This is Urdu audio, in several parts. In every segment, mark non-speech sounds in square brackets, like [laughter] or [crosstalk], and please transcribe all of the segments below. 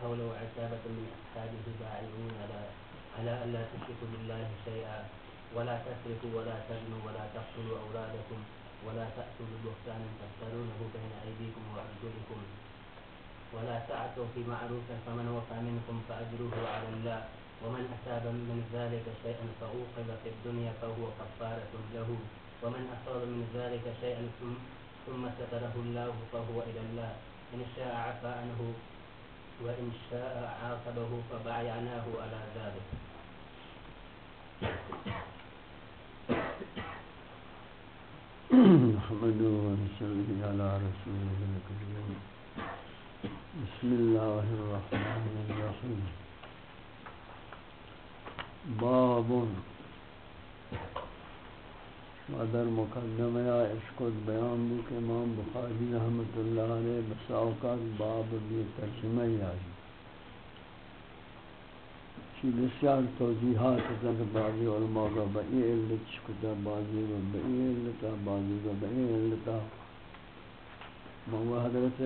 وحوله عتابه من اصحابه باعثون على على الا تشركوا بالله شيئا. ولا تسرقوا ولا تزنوا ولا تقتلوا أولادكم ولا تأتوا ببهتان تفترونه بين أيديكم وأرجلكم. ولا تعثوا في معروف فمن وفى منكم فأجره على الله. ومن أصاب من ذلك شيئا فأوقظ في الدنيا فهو كفارة له. ومن أصاب من ذلك شيئا ثم, ثم ستره الله فهو إلى الله. إن شاء عفى عنه وإن شاء عاقبه فبايعناه على ذلك. نحمده ونصلي على رسوله الكريم. بسم الله الرحمن الرحيم. باب در مقدمه عشق بیان بود که امام بخاری رحمت الله علیه بساوقات باب بی ترجمه یاری چی بسیار توضیحات زن بعضی علماء کا بئی علت شکتا بعضی کا بئی علتا بعضی کا بئی علتا موہ حضرت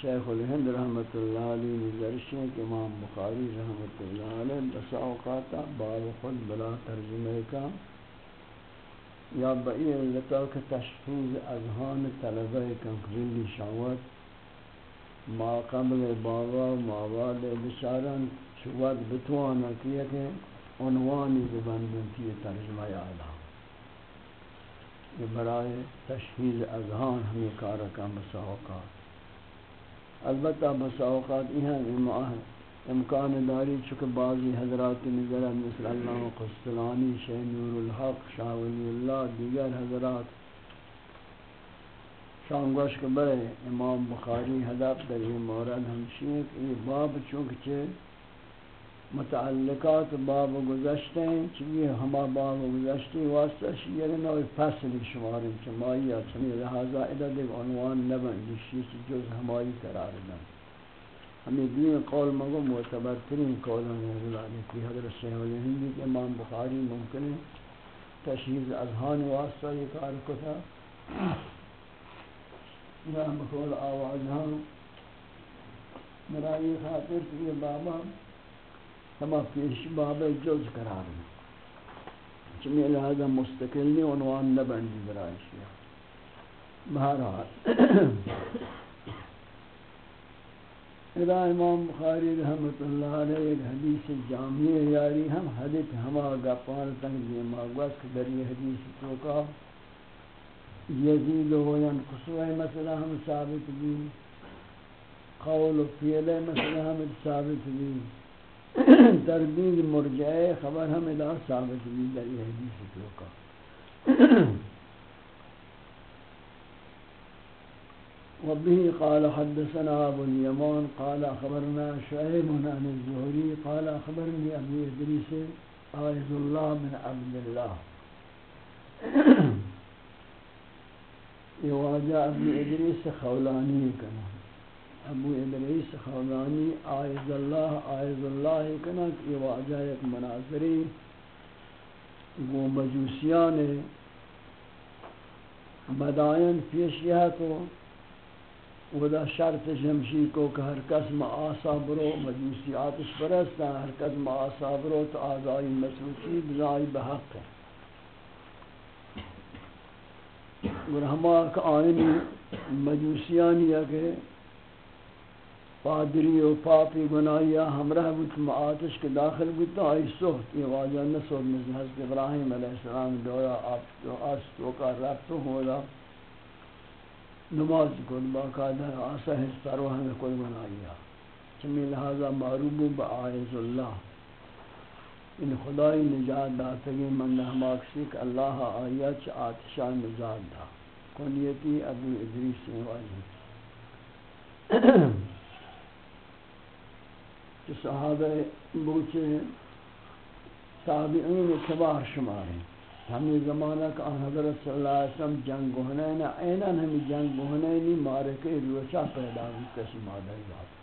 شیخ الہند رحمت اللہ علیہ نظرشیں کہ امام بخاری رحمت اللہ علیہ بسا اوقاتا باب خود بلا ترجمہ کا یا بئی علتا کہ تشخیص اذہان طلبہ کنکریلی شاوت ما قبل بابا ما بعد بشارن شواد بتوانا کیا کہ عنوانی ببندن کی ترجمہ اعلیٰ یہ برائے تشہیز اذہان ہمیں کارکا مساوقات. البتہ مساوقات یہاں امکان داری چکہ بعضی حضرات نظر مثل اللہ قسطلانی شہ نور الحق، شاہ ولی اللہ، دیگر حضرات شانگوش کے برے امام بخاری، حضرت در یہ مورد ہمشی کہ یہ باب چونکہ متعلقات باب گذشتے ہیں چیئے ہما باب گذشتے واسطہ شیئر نوی فصلی شماریں چمائی اچھنی لہذا ادھا دیکھ عنوان نبن جشیش جز ہمائی قرار دن۔ ہمیں دین قول مگو، معتبر ترین قول ہمیں غلانی کی حضرت شیخ علیہ ہندی کے امام بخاری ممکن ہے تشہیز اذہان واسطہ یہ کار کو تھا۔ یا بقول آواز ہاں مرائی خاطر کہ یہ بابا ہما پیش باب جز قرار ہے چمی لہذا مستقل مستقلی عنوان نبندی برای شیعہ بہرحال اذا امام بخاری رحمت اللہ علیہ ایک حدیث جامعی یاری ہم حدیث ہما گپان تنگی ماغوز کہ در یہ حدیث توقع یزید و ینقصوہ مسئلہ ہم ثابت بھی۔ قول و فیل مسئلہ ہم ثابت بھی۔ تردید مرجعه خبر ہم ادا ثابت بھی در یہ حدیث توقع وبه قال حدثنا ابو اليمان، قال اخبرنا شعيب عن الزهري، قال اخبرني ابو ادريس عائذ الله من عبد الله. [clears throat] يواجه ابو ادريس خولاني كان ابو ادریس خولانی آئز اللہ آئز اللہ کنک یہ واجہ ایک مناظری وہ مجوسیان بدائن پیشیہ کو ودا شرط جمشی کو کہ ہر کس ما معاصا برو مجوسی آتش پرستا ہر کس ما معاصا برو تو آزائی مسوچی بزائی بحق ہے اور ہما کا آئینی مجوسیانی ہے کہ پادری و پاپی گناہیا ہمراہ بود معاتش کے داخل بود تو آئی سخت یہ واجہ نصب مثل حضرت ابراہیم علیہ السلام دورا آپ تو آستو کا رب تو ہولا نماز کن باقاعدہ آسا حس پروہ میں کوئی گناہیا چمی لہذا معروب با آئز اللہ۔ ان خدای نجات داتگی من ہماکسی کہ اللہ آیت آتشا نجات دا۔ کنیتی ابو ادریس سے واجہ کہ صحابہ بوچے تابعین کبار شمار ہیں۔ ہمیں زمانہ کا حضرت صلی اللہ علیہ وسلم جنگ ہنین اینن ہمیں جنگ ہنینی مارکے روچہ پیدا ہوئی، کسی مادہ بات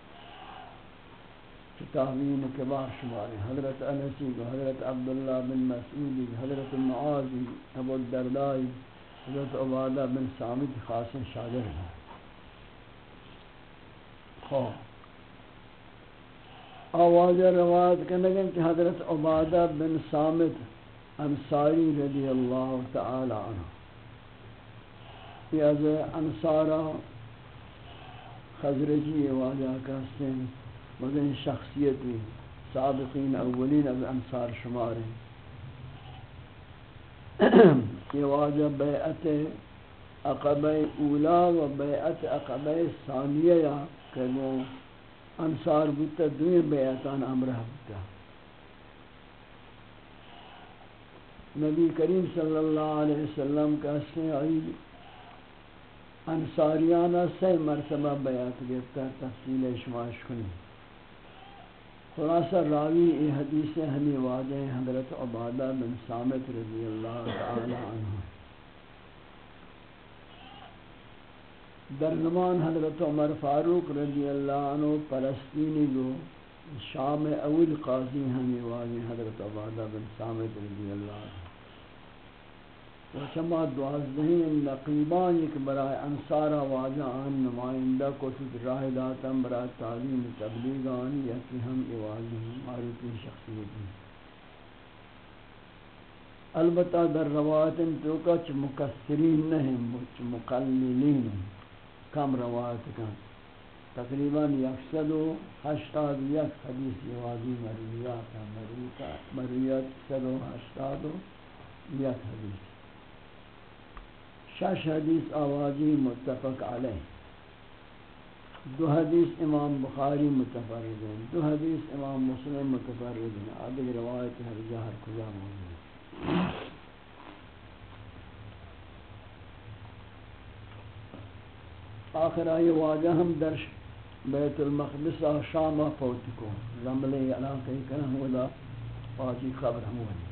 تحوین کبار شماری حضرت انسی حضرت عبداللہ بن مسعودی حضرت معاذی ابو الدردائی حضرت عبادہ بن سامد خاص شاگر ہیں۔ خواب۔ آواز روایت کرنے گئے کہ حضرت عبادہ بن سامد انصاری رضی اللہ تعالی عنہ۔ یہ از انصارہ خزرجی واجہ کہتے ہیں مگر شخصیتی سابقین اولین از انصار شمار یہ واجہ بیعت عقبہ اولا و بیعت عقبہ ثانیہ کہ وہ انصار بودتا دوی بیعتان امرہ بودتا۔ نبی کریم صلی اللہ علیہ وسلم کا سے آئی انصاریانہ سے مرتبہ بیعت گفتا تفصیل اشماش کنی۔ خلاصہ راوی ای حدیث ہمیں واضح حضرت عبادہ بن سامت رضی اللہ تعالی عنہ۔ در زمان حضرت عمر فاروق رضی اللہ عنہ پلسطینی گو شام اول قاضی ہمیں واضح حضرت عبادہ بن سامت رضی اللہ عنہ۔ و شما دوازدہیں نقیبان ایک برای انصارا واجہ آن، نمائندہ کو تک راہ داتم برای تعلیم تبلیغ آنی یکی ہم ایوالی ہیں معروفی شخصیت ہیں۔ البتہ در روایت تو کا چھ مکسرین نہیں چھ مقللین کم روایت کا تقریباً یک سد و ہشتاد یک حدیث یوازی مرویات مرویات سد و ہشتاد و یک حدیث. شش حدیث آوازی متفق علیہ دو حدیث امام بخاری متفرد ہیں دو حدیث امام مسلم متفرد ہیں آدھے روایت ہر جہر کجا موجود آخر آئی واجہ ہم در بیت المقدس شام پوت کو رمل علاقہ کرن ہودا پاکی خبر ہم ہوئی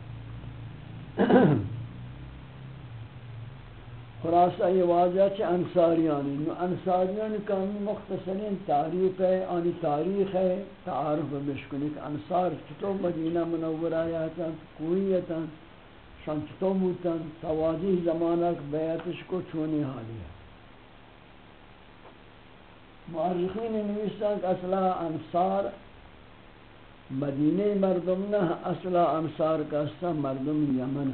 خلاصہ یہ واضح چھ انصاریانی. نو انصاریان کامی مختصرین تعریف ہے آنی تاریخ ہے تعارف بشکنی کہ انصار چطور مدینہ منورہ آیاتا کوئیتا شان چطور موتا توازی زمانہ بیعتش کو چونی حالی ہے معرخین نویستان کہ اصلا انصار مدینہ مردم نہ اصلا انصار کا اصلا مردم یمن.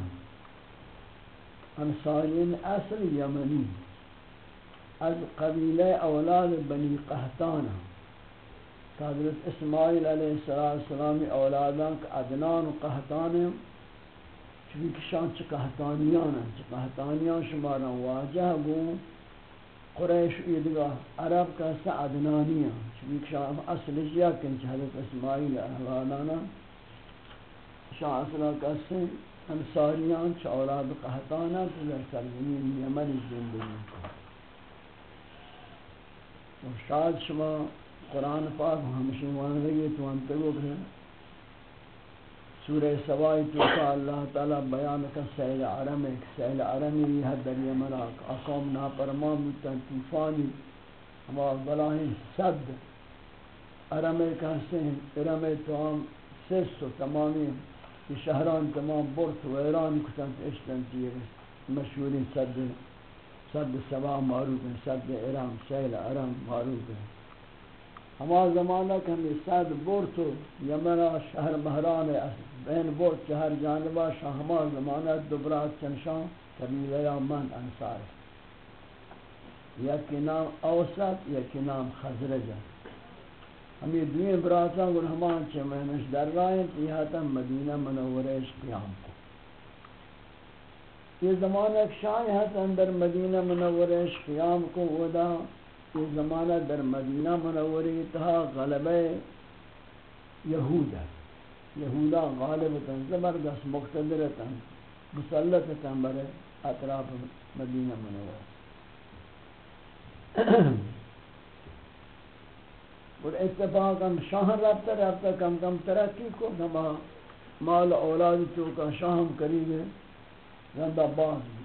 انصارین اصل یمنی. از قبیلہ اولاد بنی قحطان. حضرت اسماعیل علیہ السلام اولادان کا ادنان و قحطان چونکہ شان چھ ہیں چھ شمارا واجہ گو قریش ایدگاہ عرب کا سا ادنانی ہیں چونکہ شان اصل جیا کن حضرت اسماعیل اولادانا شان اصلہ کا سا انصاریان چه اولاد قهطانا تو در سرزمین یمن زندگی و شاید شما قرآن پاک ہمشی وانگی تو انتگو کہ سورہ سوائی تو اللہ تعالی بیان کا سیل عرم ایک سیل عرمی ریہ در یمن اقوم ناپرمان بودتن توفانی ہما بلاہیں صد عرم ایک ہستیں عرم تو ہم سست و تمامی کہ شہران تمام برت و ایران کتن اشتن چیئے مشہوری صد صد سبا معروف ہیں، صد ایران سیل ارم معروف ہیں۔ ہما زمانہ کہ ہمیں صد برت و یمنا شہر مہران بین برت شہر جانبا شاہ ہما زمانہ دبرات چنشان قبیلہ یا من انصار. یکی نام اوسط، یکی نام خزرجہ ہمیں دوئیں براتاں گر ہمان چھے مہنش در رائیں تیہاتا مدینہ منورش قیام کو. یہ زمانہ ایک شاہ ہے اندر مدینہ منورش قیام کو ودا. یہ زمانہ در مدینہ منوری تہا غلبہ یہود ہے یہودا غالبتا زبردست مقتدرتا مسلطتا برے اطراف مدینہ منور اور اتفاقا شاہن رابطہ رابطہ کم کم ترقی کو نما مال اولاد چوکا شاہم قریب ہے، زندہ باز بوتا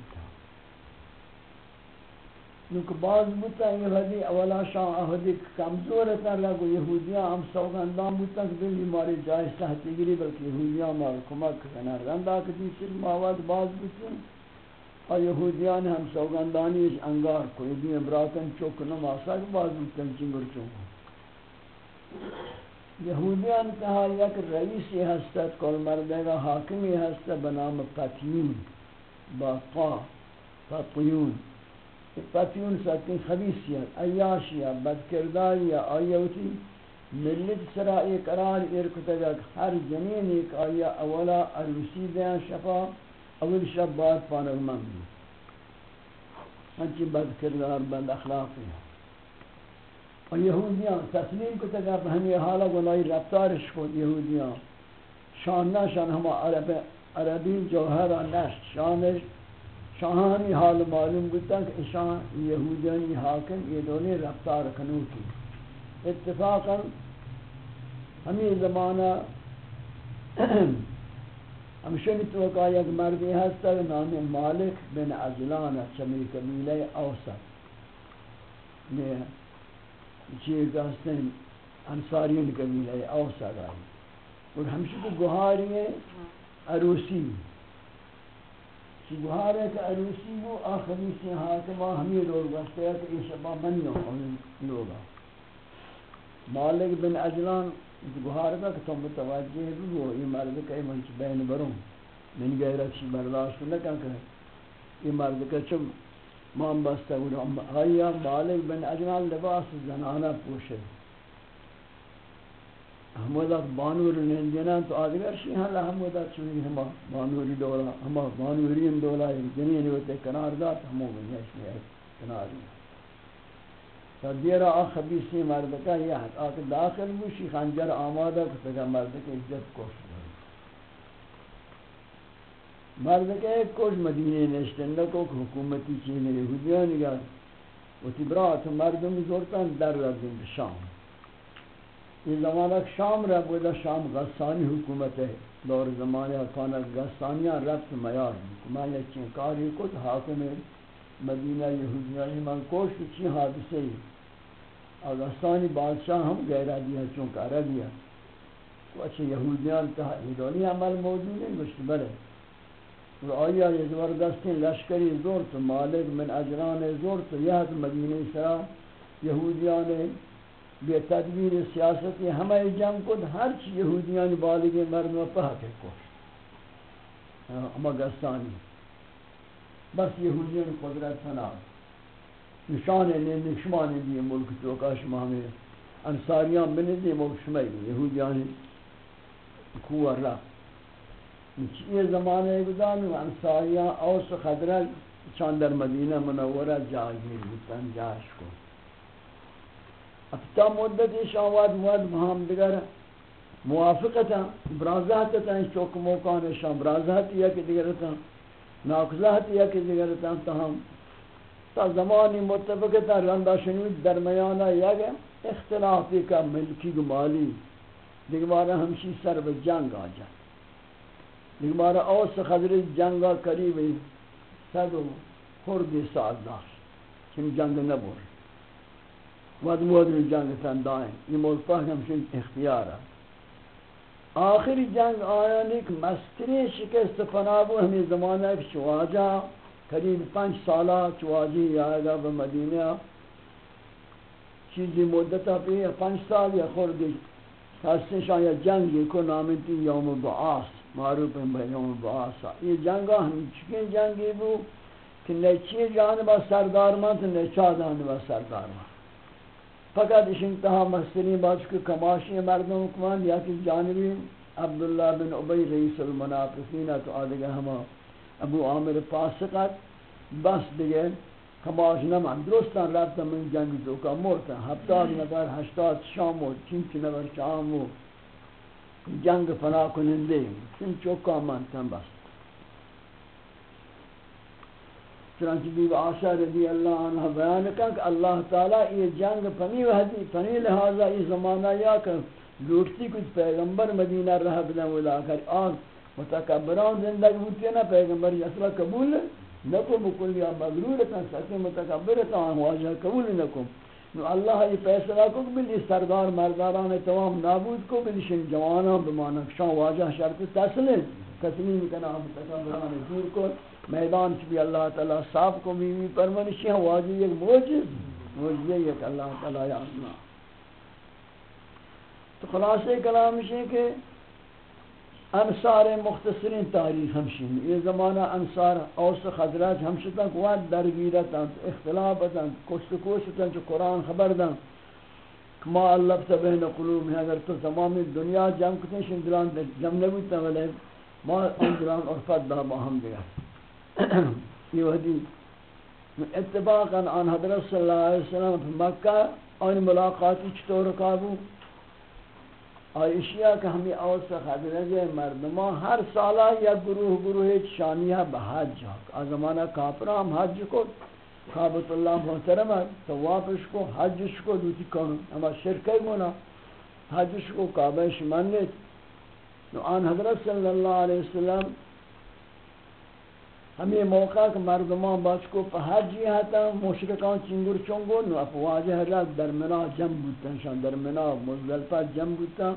نوک باز بوتا یہ حدی اولا شان احدی کمزور تا لگو، یہودیاں ہم سوگندان بوتا کہ دلی ماری جائے سہتی گری، بلکہ یہودیاں مار کمک کنا رندا کتی سر ماواد باز بوتا اور یہودیان ہم سوگندانی اس انگار کوئی دین براتن چوک نماسا کہ باز بوتا چنگر چونکو یہودیان کہا یک رئیسی ہستت، کل مردے گا حاکمی ہستت بنام پتیون با قا پتیون۔ پتیون ساتین خبیصیت ایاشیت بدکرداریت آیوتی ملت سرا ایک قرار ارکتگا ہر جنین ایک آیا اولا عروسی دیان شفا، اول شب بعد پانک من بھی ہنچی بدکردار بند اخلاقی ہے اور یہودیاں تسلیم کو تک آپ ہمیں حالا گناہی رفتارش کو یہودیاں شان نہ شان ہما عرب، عربی جوہر نشت، شانش شاہانی حال معلوم بودتا کہ شان یہودیانی حاکم یہ دونی رفتار کنو کی اتفاقا ہمیں زمانہ ہمشنی توقع یک مردی ہستا نام مالک بن عجلان چمی قبیلہ اوسط۔ چیئے گاستے ہیں انسارین قبیلہ اوسا گائی اور ہمشہ کو گوھاری ہے عروسی۔ چی گوھار ہے کہ عروسی وہ آخری سے ہاں حاکمہ ہمیں لوگ گاستے ہیں کہ یہ شبہ منی ہو لوگا مالک بن اجلان گوھار کا کہ تم متوجہ ہے، وہ یہ مرد کئی منچ بین بروں۔ من غیرت شی برداشت نہ کہ یہ مرد کا چم مام بسته بود آیا بالغ بن اجمال لباس زنانه پوشه همودا بانور نندینا تو آدگر شی ہاں همودا چونی ہما بانوری دولا، ہما بانوری دولا جنین ہوتے کنار دات ہمو بنیش میں کناری تا دیرا خبیثی مرد کا یہ حق آکے داخل بوشی خنجر آمادہ کتگا مرد کے عزت کوشت مرد کے ایک کوش مدینہ نشتن لکو حکومتی چینے یہودیان گا و تبرات مردم زورتان در رزن شام۔ یہ زمانہ شام رہ بودا شام غسانی حکومت ہے۔ دور زمانہ کانا غسانیاں رفت میار میں یہ چنکاری کت حاکم مدینہ یہودیانی من کوش چی حادثے غسانی بادشاہ ہم گہرہ دیا چونکہ عربیہ تو اچھے یہودیان تہا ایدونی عمل موجود ہے گوشت بلے و آیا یہ زبردستی لشکری زور تو مالک من اجران زور تو یہ مدینہ سرا یہودیان بے تدبیر سیاستی ہمیں جنگ کد ہر چی یہودیان بالغ مرد و پہتے کو ہاں، اما بس یہودیان قدرت فنا نشان نے، نشمان دی ملک تو کا شما میں انصاریان بندی ملک شما یہودیان کو رفت یہ زمانے گزان انصاریاں اوس خضرہ چاندر مدینہ منورہ جاگیر بودن جاش کو تا مدت شاواد مواد مہام دیگر موافقتا برازات تا چوک موکان شام برازات یا کہ دیگر تا ناکزات یا کہ دیگر تا تاہم. تا زمانی متفقتا رندہ شنوید درمیانہ یا کہ اختلافی کا ملکی گمالی. دیگر بارا ہمشی سر و جنگ آ جائے. لیکن مارا اوس خضر جنگا قریب صد و خردی سال داشت چون جنگ نبور. ود مودر جنگ تن دائیں یہ ملک ہمشن اختیار ہے آخری جنگ آیا نیک مستری شکست پنابو ہمیں زمانہ ایک چواجہ قریب پنچ سالہ چواجی آئے گا بمدینہ چیزی مدتا پہ پنچ سال یا خوردی ہستشان یا جنگی کو نامنتی یوم بعاس معروف ہیں بیوم باسا یہ جنگا ہم چکے جنگی بو، کہ نیچی جانبا سردار مان تو نیچا جانبا سردار مان فقط اس انتہا مستری بات کہ کماشی مردم کمان یا کہ جانبی عبداللہ بن عبی رئیس المنافقین تو آدھگا ہما ابو عامر فاسقت بس دیگے کماش نمان درستان رابطہ من جنگی تو کا مورتا ہفتاد نفر ہشتاد شام و چنچ نفر شام و جنگ فنا کنندے چن چوکا مانتا بس. چنانچہ بیو آشا رضی اللہ عنہ بیان کن کہ اللہ تعالیٰ یہ جنگ فنی وحدی، فنی لہذا یہ زمانہ یا کہ لوٹتی کچھ پیغمبر مدینہ رہ بنا ولا کر، آن متکبران زندگی ہوتی ہے نا پیغمبر اصلا قبول نکو بکل یا مغرور تن سچے متکبر تن واجہ قبول نکو نو اللہ یہ فیصلہ کو بلی سردار مرداران تمام نابود کو بلی شن جوانان بمانا شان واجہ شرط تسلیم تسلیم کنا متکبران دور کو۔ میدان چبی اللہ تعالی صاحب کو بھی پرمنشی ہیں واجہ ایک موجز موجزہ یک اللہ تعالی یا تو خلاصے کلام ہے کہ انصار مختصرین تاریخ ہمشین یہ زمانہ انصار، اوس خضرات ہمشتن قوات درگیرتن اختلافتن کشت کوشتن جو قرآن خبر دن ما اللہ تبین قلوب ہے اگر تو تمامی دنیا جمع کتن شن دلان جمع ولی ما ان دلان عرفت دا با ہم دیا۔ [clears throat] یہ وحدی اتباقا آن حضرت صلی اللہ علیہ وسلم مکہ آن ملاقاتی چطور قابو۔ کابو آئیشیا کہ ہمیں اوس خدرج مردمان ہر سالہ یا گروہ گروہ شانیہ بحج جاک آزمانہ کافرام حج کو کعبت اللہ محترم ہے تو واپس کو حجش کو دوتی کنو اما شرکہ گونا حجش کو کعبہ شمانیت نو آن حضرت صلی اللہ علیہ وسلم ہمیں موقع کہ مردمان باش کو حجی ہتا مشرکان چنگر چنگو، نو افواجہ رب در منا جم بودتا شان در منا مزدلفہ جم بودتا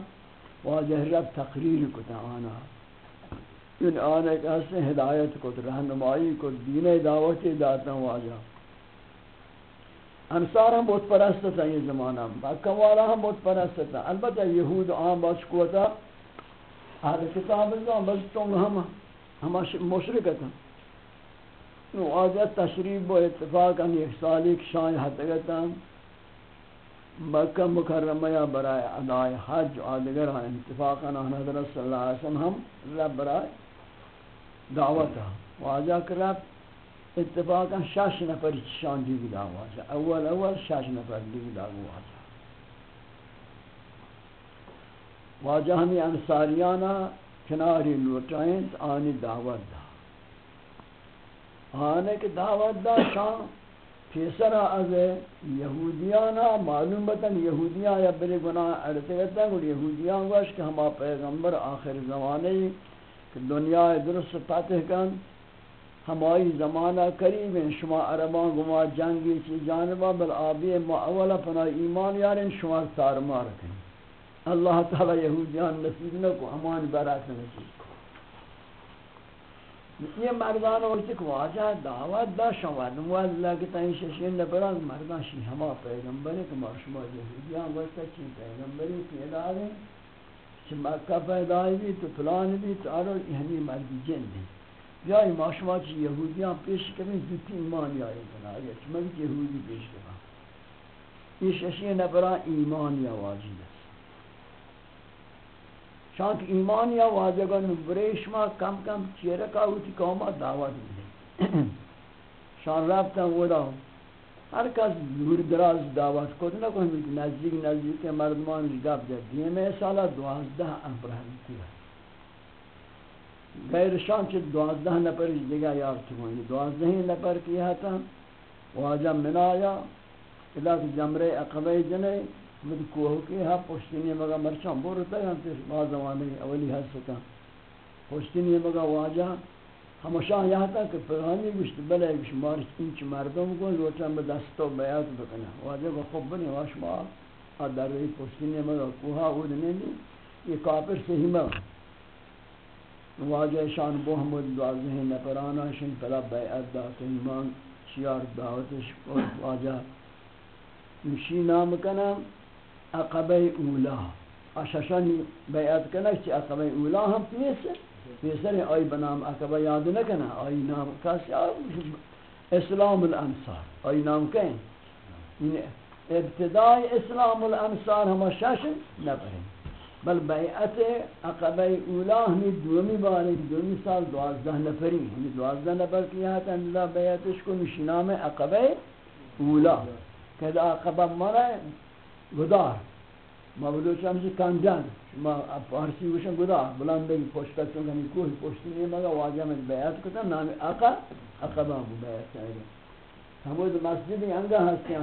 واجہ رب تقریر کتا آنا۔ ان آنے کہ سے ہدایت کو رہنمائی کو دین دعوت داتا واجہ انصار ہم بہت پرست تھا یہ زمانہ، مکہ والا ہم بہت پرست تھا۔ البتہ یہود عام باش کو تھا اہل کتاب اللہ، بس تم ہم ہم مشرکت ہیں۔ نو آجا تشریف و اتفاق ان ایک سالی کی شاہی حتگتا مکہ مکرمہ یا برائے ادائے حج و آدگر اتفاقا ان حضرت صلی اللہ علیہ وسلم ہم رب برائے دعوتا و آجا کر رب اتفاقا شاش نفر شان دیگی دعوتا اول اول شاش نفر دیگی دعوتا واجہ ہمیں انساریانا کناری لوٹائیں آنی دعوت دا آنے کے دعوت دا شان پیسرا از یہودیانا، معلوم بتن یہودیاں یا بری گناہ ارتگتا ہے یہودیان گوش کہ ہما پیغمبر آخر زمانے کہ دنیا درست پاتح کن، ہمائی زمانہ قریب ہیں شما عربان گما جنگی چی جانبا، بل آبی ما اولا پنا ایمان یارن شما تارمار کن۔ اللہ تعالی یہودیان نصیب نکو، امان برات نصیب۔ یہ مردان وقتی کہ واجہ دعوت دا شواد مولا کہ تائیں ششین نبران مردان شی ہما پیغمبر کہ شما یہودیان وقتا چی پیغمبری پیدا دیں، چی مکہ پیدا بھی تو پلان بھی تو آرو ہمی یعنی مردی جن دیں۔ یا ما شما چی یہودیان پیش کریں زیتی ایمان یا بنا یا چی مگی یہودی پیش کریں۔ یہ ششین نبران ایمان یا واجب ہے چانک ایمان یا واجگان برش ما کم کم چیرے کا ہوتی قوما دعوت ملے شان رابطہ ودا ہر کس دور دراز دعوت کو نہ کوئی نزدیک نزدیک کے مردمان گپ دے دیے میں سالہ دوازدہ ابراہیم کیا۔ غیر شان چ دوازدہ نفر جگہ یار تو دوازدہ ہی نفر کیا تھا۔ واجہ منایا۔ الہ جمرے عقبہ جنے۔ مد کوہ کے ہا پشتنی مگا مرچان بورتا ہے، ہم بعض زمانے اولی حد سکا پشتنی مگا واجہ ہمشاہ یہاں تھا کہ پیغامی گشت، بلے گشت، مارچ، انچ مردم کو لوٹن بدستو بیعت بکنا۔ واجہ کو خوب بنی واش ما در رہی پشتنی مگا کوہا اودنے دی یہ کافر سے ہی مگا واجہ شان محمد دوازہ نپرانا شن، پلا بیعت دا کہ ایمان، شیار دعوتش واجہ مشی نام کنم عقبه اولا. اششانی بیعت کنه، چی عقبه اولا هم پیسه پیسه آی بنام عقبه یاد نکنه. آی نام کسی اسلام الانصار آی نام کن این ابتدای اسلام الانصار همه شش نبرین بل بیعت عقبه اولا ہمی دومی باری دومی سال، دوازده نفری ہمی دوازده نفر کیا ہے اللہ بیعتش کو نشنام عقبه اولا. کہ عقبه مرا گدار ما بلوچ همچی کنجن ما فارسی گوشن گدار بلند بگی پشت چون کنی کوه پشتی نیمه واجه من بیعت کتن نام اقا اقا با بو بیعت کرده همود مسجد انگا هستی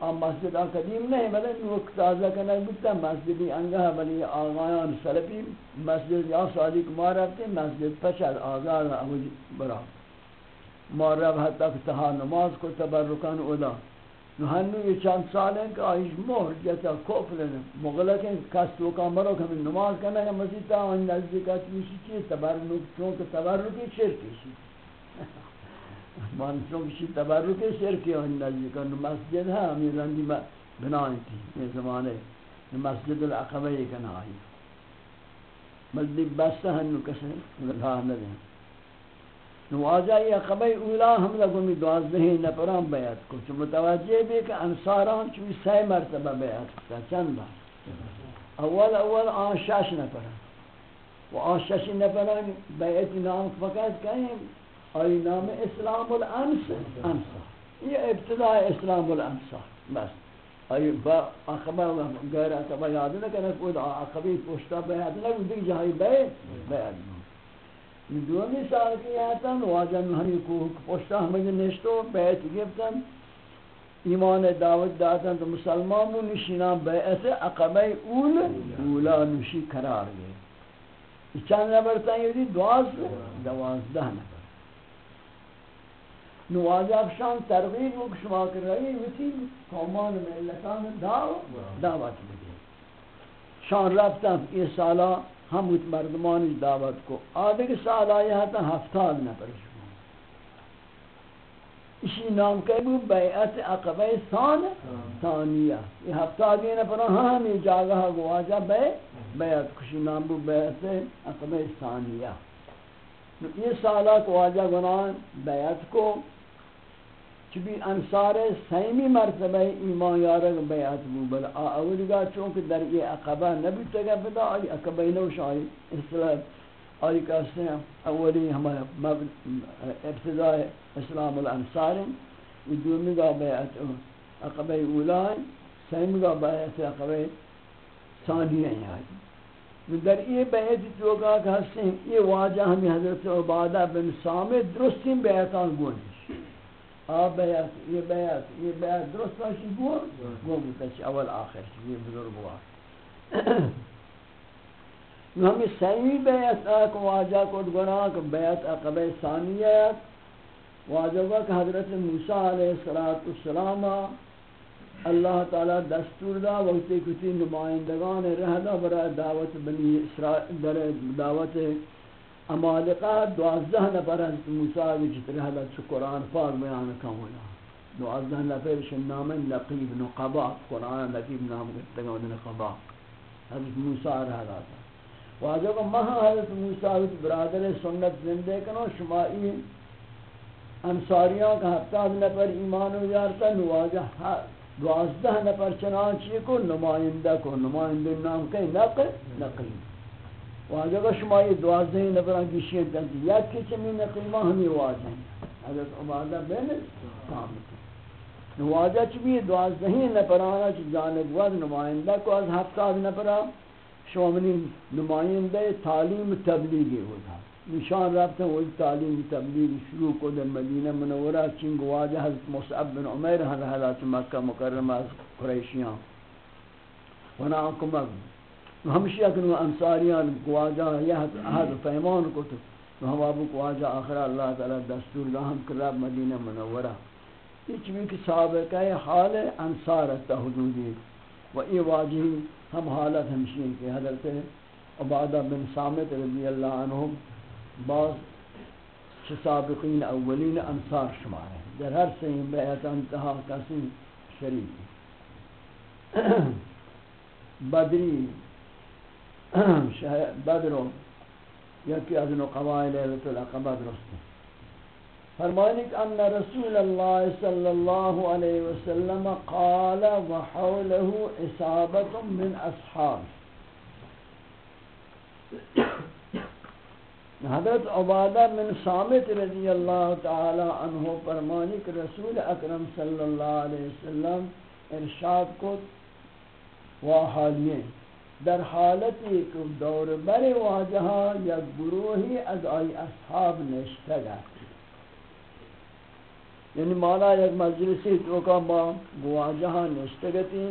ہم مسجد قدیم نہیں بلکہ نوک تازہ کرنا بودتا مسجدی انگاہ بلی آغایان سلپی مسجد یا سالی کما رفتے مسجد پچھل آغاز اوج برا ما رب حتی کہ تہا نماز کو تبرکان اولا ہنو یہ چند سال ہیں کہ آئیش مہر جیتا کوفل ہے مغلق ہیں کس تو کامرو کہ ہمیں نماز کرنا ہے مسجد تا آن نزدیکات چیزی چیز تبرک چونکہ تبرکی شرکی شرکی مانسوں کی تبرک شرکی ہن [laughs] نزدیک. مسجد ہے ہمیں رندی بنائیں تھی یہ زمانے مسجد العقبہ یہ کنا آئی مسجد بستہ ہن کسے لا نہ دیں نواجہ یہ عقبہ اولا ہم لگوں میں دوازدہ نفران بیعت کو، چو متوجہ بھی کہ انصاران چوی سی مرتبہ بیعت کتا، چند بار. اول اول آن شش نفران و آن شش نفران بیعت نام فقط کہیں، آئی نام اسلام الامس امسا یہ ابتداء اسلام الامسا بس. آئی با اخبر غیر اعتبار یاد نہ کرنا کوئی اخبی پوشتا بیعت نہ دیکھ جہائی بیعت بیعت. نہ دومی سال کی آتا واجن ہمی کو پوشتا ہمیں نشتو بیعت گفتن. ایمان دعوت داتن تو مسلمانوں نشینا بیعت عقبہ اول، اولا نشی قرار گئے چند نبرتا یہ دی دواز دوازدہ نبر نواجب شان ترغیب و شما کر رہی وتی قومان ملتان دعو دعوت بده شان رفتن یہ سالا ہم ات مردمان دعوت کو آدھے کے سال آیا تا ہفتاد نفر اسی نام کہ بو بیعت عقبہ ثان ثانیہ۔ یہ ہفتاد نفر ہم یہ جاگہ گواجا بے بیعت کشی نام بو بیعت عقبہ ثانیہ۔ یہ سالات واجہ گناہ، بیعت کو چبی انصار سیمی مرتبہ ایمان یارگ بیعت بو بل اولیگا چونکہ در یہ عقبہ نبی تگا بدا آئی عقبہ نوش آئی اسلام آئی کہتے ہیں اولی ہمارا ابتداء اسلام الانصار دومی گا بیعت عقبہ اولائی سیمی گا بیعت عقبہ ثانیہ آئی در یہ بیعت چوکا کہتے ہیں یہ واجہ ہمیں حضرت عبادہ بن سامد درستین بیعتان گونی آ بیعت یہ بیعت یہ بیعت درست باشی گو گو بودتا اول آخر چی [clears throat] یہ بزرگ وار ہمیں سیمی بیعت آک واجہ کود گناہ، کہ بیعت اقبہ ثانیت واجہ کہ حضرت موسیٰ علیہ السلام اللہ تعالی دستور دا، وقتی کتی نمائندگان رہ دا برای دعوت بنی اسرائیل در دعوت امالقہ دوازدہ نفر حضرت موسیٰ وجہ حضرت قرآن پاک بیان کامونا دوازدہ نفر شنام نقیب نقبا قرآن نقیب نام گفتا گا نقبا حضرت موسیٰ رہ تھا واجہ کو مہا حضرت موسیٰ وجہ برادر سنت زندے کنو شمائی انصاریاں کا ہفتاد نفر ایمان ہو جارتا نواجہ دوازدہ نفر چنانچی کو نمائندہ کو. نمائندہ نام کہیں؟ نقل، نقیب. واجہ شما یہ دوازدہ نفران کی شیئر کرتی یا کچھ میں نقیمہ ہمیں واجہ ہیں حضرت عبادہ بین سامت واجہ چبی دوازدہ نفرانا چی جانب ود نمائندہ کو از ہفتاد نفران. شما منی نمائندہ تعلیم تبلیغی ہوتا نشان رابطہ وہ تعلیم تبلیغ شروع کو در مدینہ منورہ چنگ واجہ حضرت مصعب بن عمیر، حضرت مکہ مکرمہ قریشیاں ونا کمک ہمشی اکنو انصاریان گواجہ یہت احد فیمان کو تو ہم ابو گواجہ آخر اللہ تعالی دستور ہم کراب مدینہ منورہ۔ یہ چوی کی سابقہ حال انصار حدودی۔ و ای واجہی ہم حالت ہمشی کہ حضرت عبادہ بن سامت رضی اللہ عنہ بعض سابقین اولین انصار شمار ہیں۔ در ہر سین بیعت انتہا کسی شریف [clears throat] بدری [clears throat] بدر یکی از نقباء لیلت العقبہ درست فرمائنی کہ ان رسول اللہ صلی اللہ علیہ وسلم قال وحوله اصابت من اصحاب. [coughs] حضرت عبادہ من سامت رضی اللہ تعالی عنہ فرمانی کہ رسول اکرم صلی اللہ علیہ وسلم ارشاد کو وحالییں در حالتی که دور بر واجها یک گروهی از آی اصحاب نشته گرد یعنی مانا یک مجلسی تو کا ما گواجہاں نشتگتیں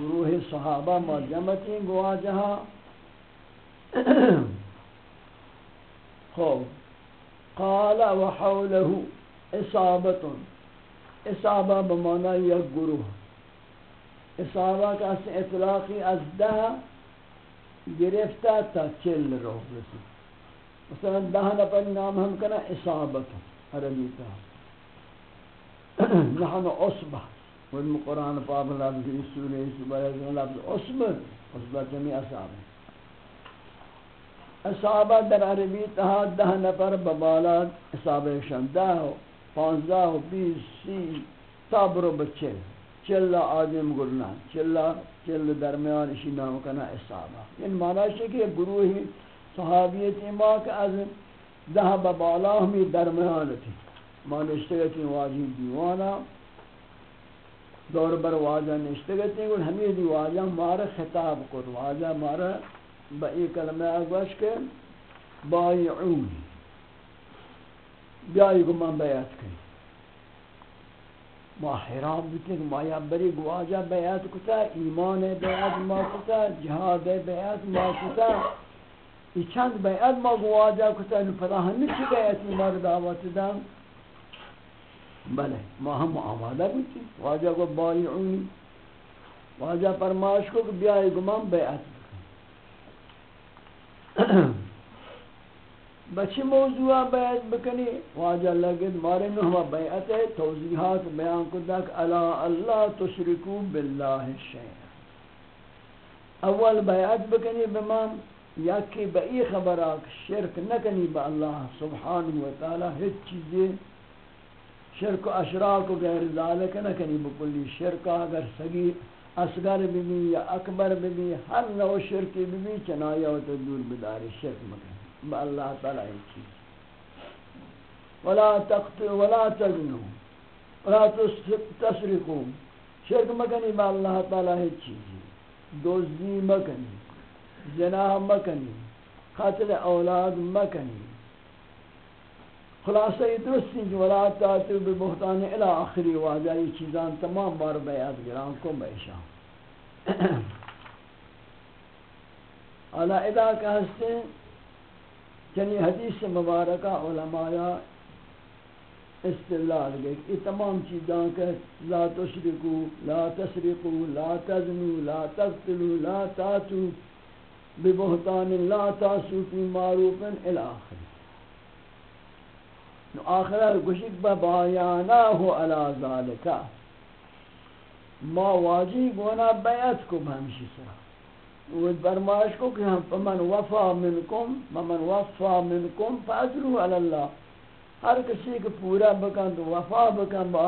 گروہ صحابہ ما جمعتیں گواجہاں [clears throat] خوب قال وحوله اصابت اصابہ بمانا یک گروہ اصابہ کا اس اطلاقی از دہ گرفتہ تا چل رو رسی۔ مثلا دہ نفر نام ہم کنا اصابت عربی تا [clears throat] نحن عصبہ۔ والم قرآن پاک لفظ سورہ سورہ لفظ عصبہ عصبہ جمعی اصابہ۔ اصابہ در عربی تہا دہ نفر ببالا اصابہ شن دہ پانزدہ بیس سی تابرو بچے۔ چلا آدم گرنا، چلا، چل درمیان اسی نام کنا اصابہ۔ ان معنی ہے کہ گروہی صحابیت ما کہ از دہ ببالا ہمی درمیان تھی۔ ما نشتگتی واجی دیوانا، دور بر واجہ نشتگتی گل ہمی دی واجہ مارا خطاب کر، واجہ مارا با ای کلمہ اگوش کے بایعونی۔ بیائی کو من بیعت کری۔ ما حرام بیتے کہ ما یا بری گواجہ بیعت کتا، ایمان بیعت ما کتا، جہاد بیعت ما کتا. ای چند بیعت ما گواجہ کتا، نو پدا ہمی چی بیعت ما رو دعوت دام؟ بلے، ما ہم آمادہ بیتے واجہ کو بایعونی واجہ پرماش کو کہ بیائی کو من بیعت بچی موضوع بیعت بکنی، واجہ لگت مارے میں ہوا بیعت ہے، توضیحات بیان کو دک الا اللہ تشرکو باللہ شیئر اول بیعت بکنی بمان یکی بئی خبرات شرک نکنی با اللہ سبحانہ وتعالی، ہیچ چیزیں شرک و اشراک و غیر ذالک نکنی بکلی شرک، اگر سگی اصغر بھی یا اکبر بھی ہر نو شرک بھی چنایا و تو دور بداری شرک مکن۔ با اللہ تعالی ایک چیز۔ ولا تقتل ولا تجنو ولا تسرقو شرک مکنی با اللہ تعالی ایک چیز دوزی مکنی، زنا مکنی، قتل اولاد مکنی۔ خلاصہ یہ درستی جو ولا تاتو ببہتان الى آخری واجہ یہ چیزان تمام بار بیعت گران کو بیشان [clears throat] حالا ادا کہ ہستے چنی حدیث مبارکہ علماء استدلال گئے یہ تمام چیزاں کہ لا تشرکو، لا تسرقو، لا تزنو، لا تقتلو، لا تاتو، ببہتان لا تاسو فی معروف الى آخری نو آخرہ گوشک ببایاناہو علا ذالکا۔ ما واجی گونا بیعت کو بہمشی سرا۔ وہ برماش کو کہ ہم فمن وفا منکم، فمن وفا منکم فاجرو علی اللہ۔ ہر کسی کو پورا بکن تو وفا بکن با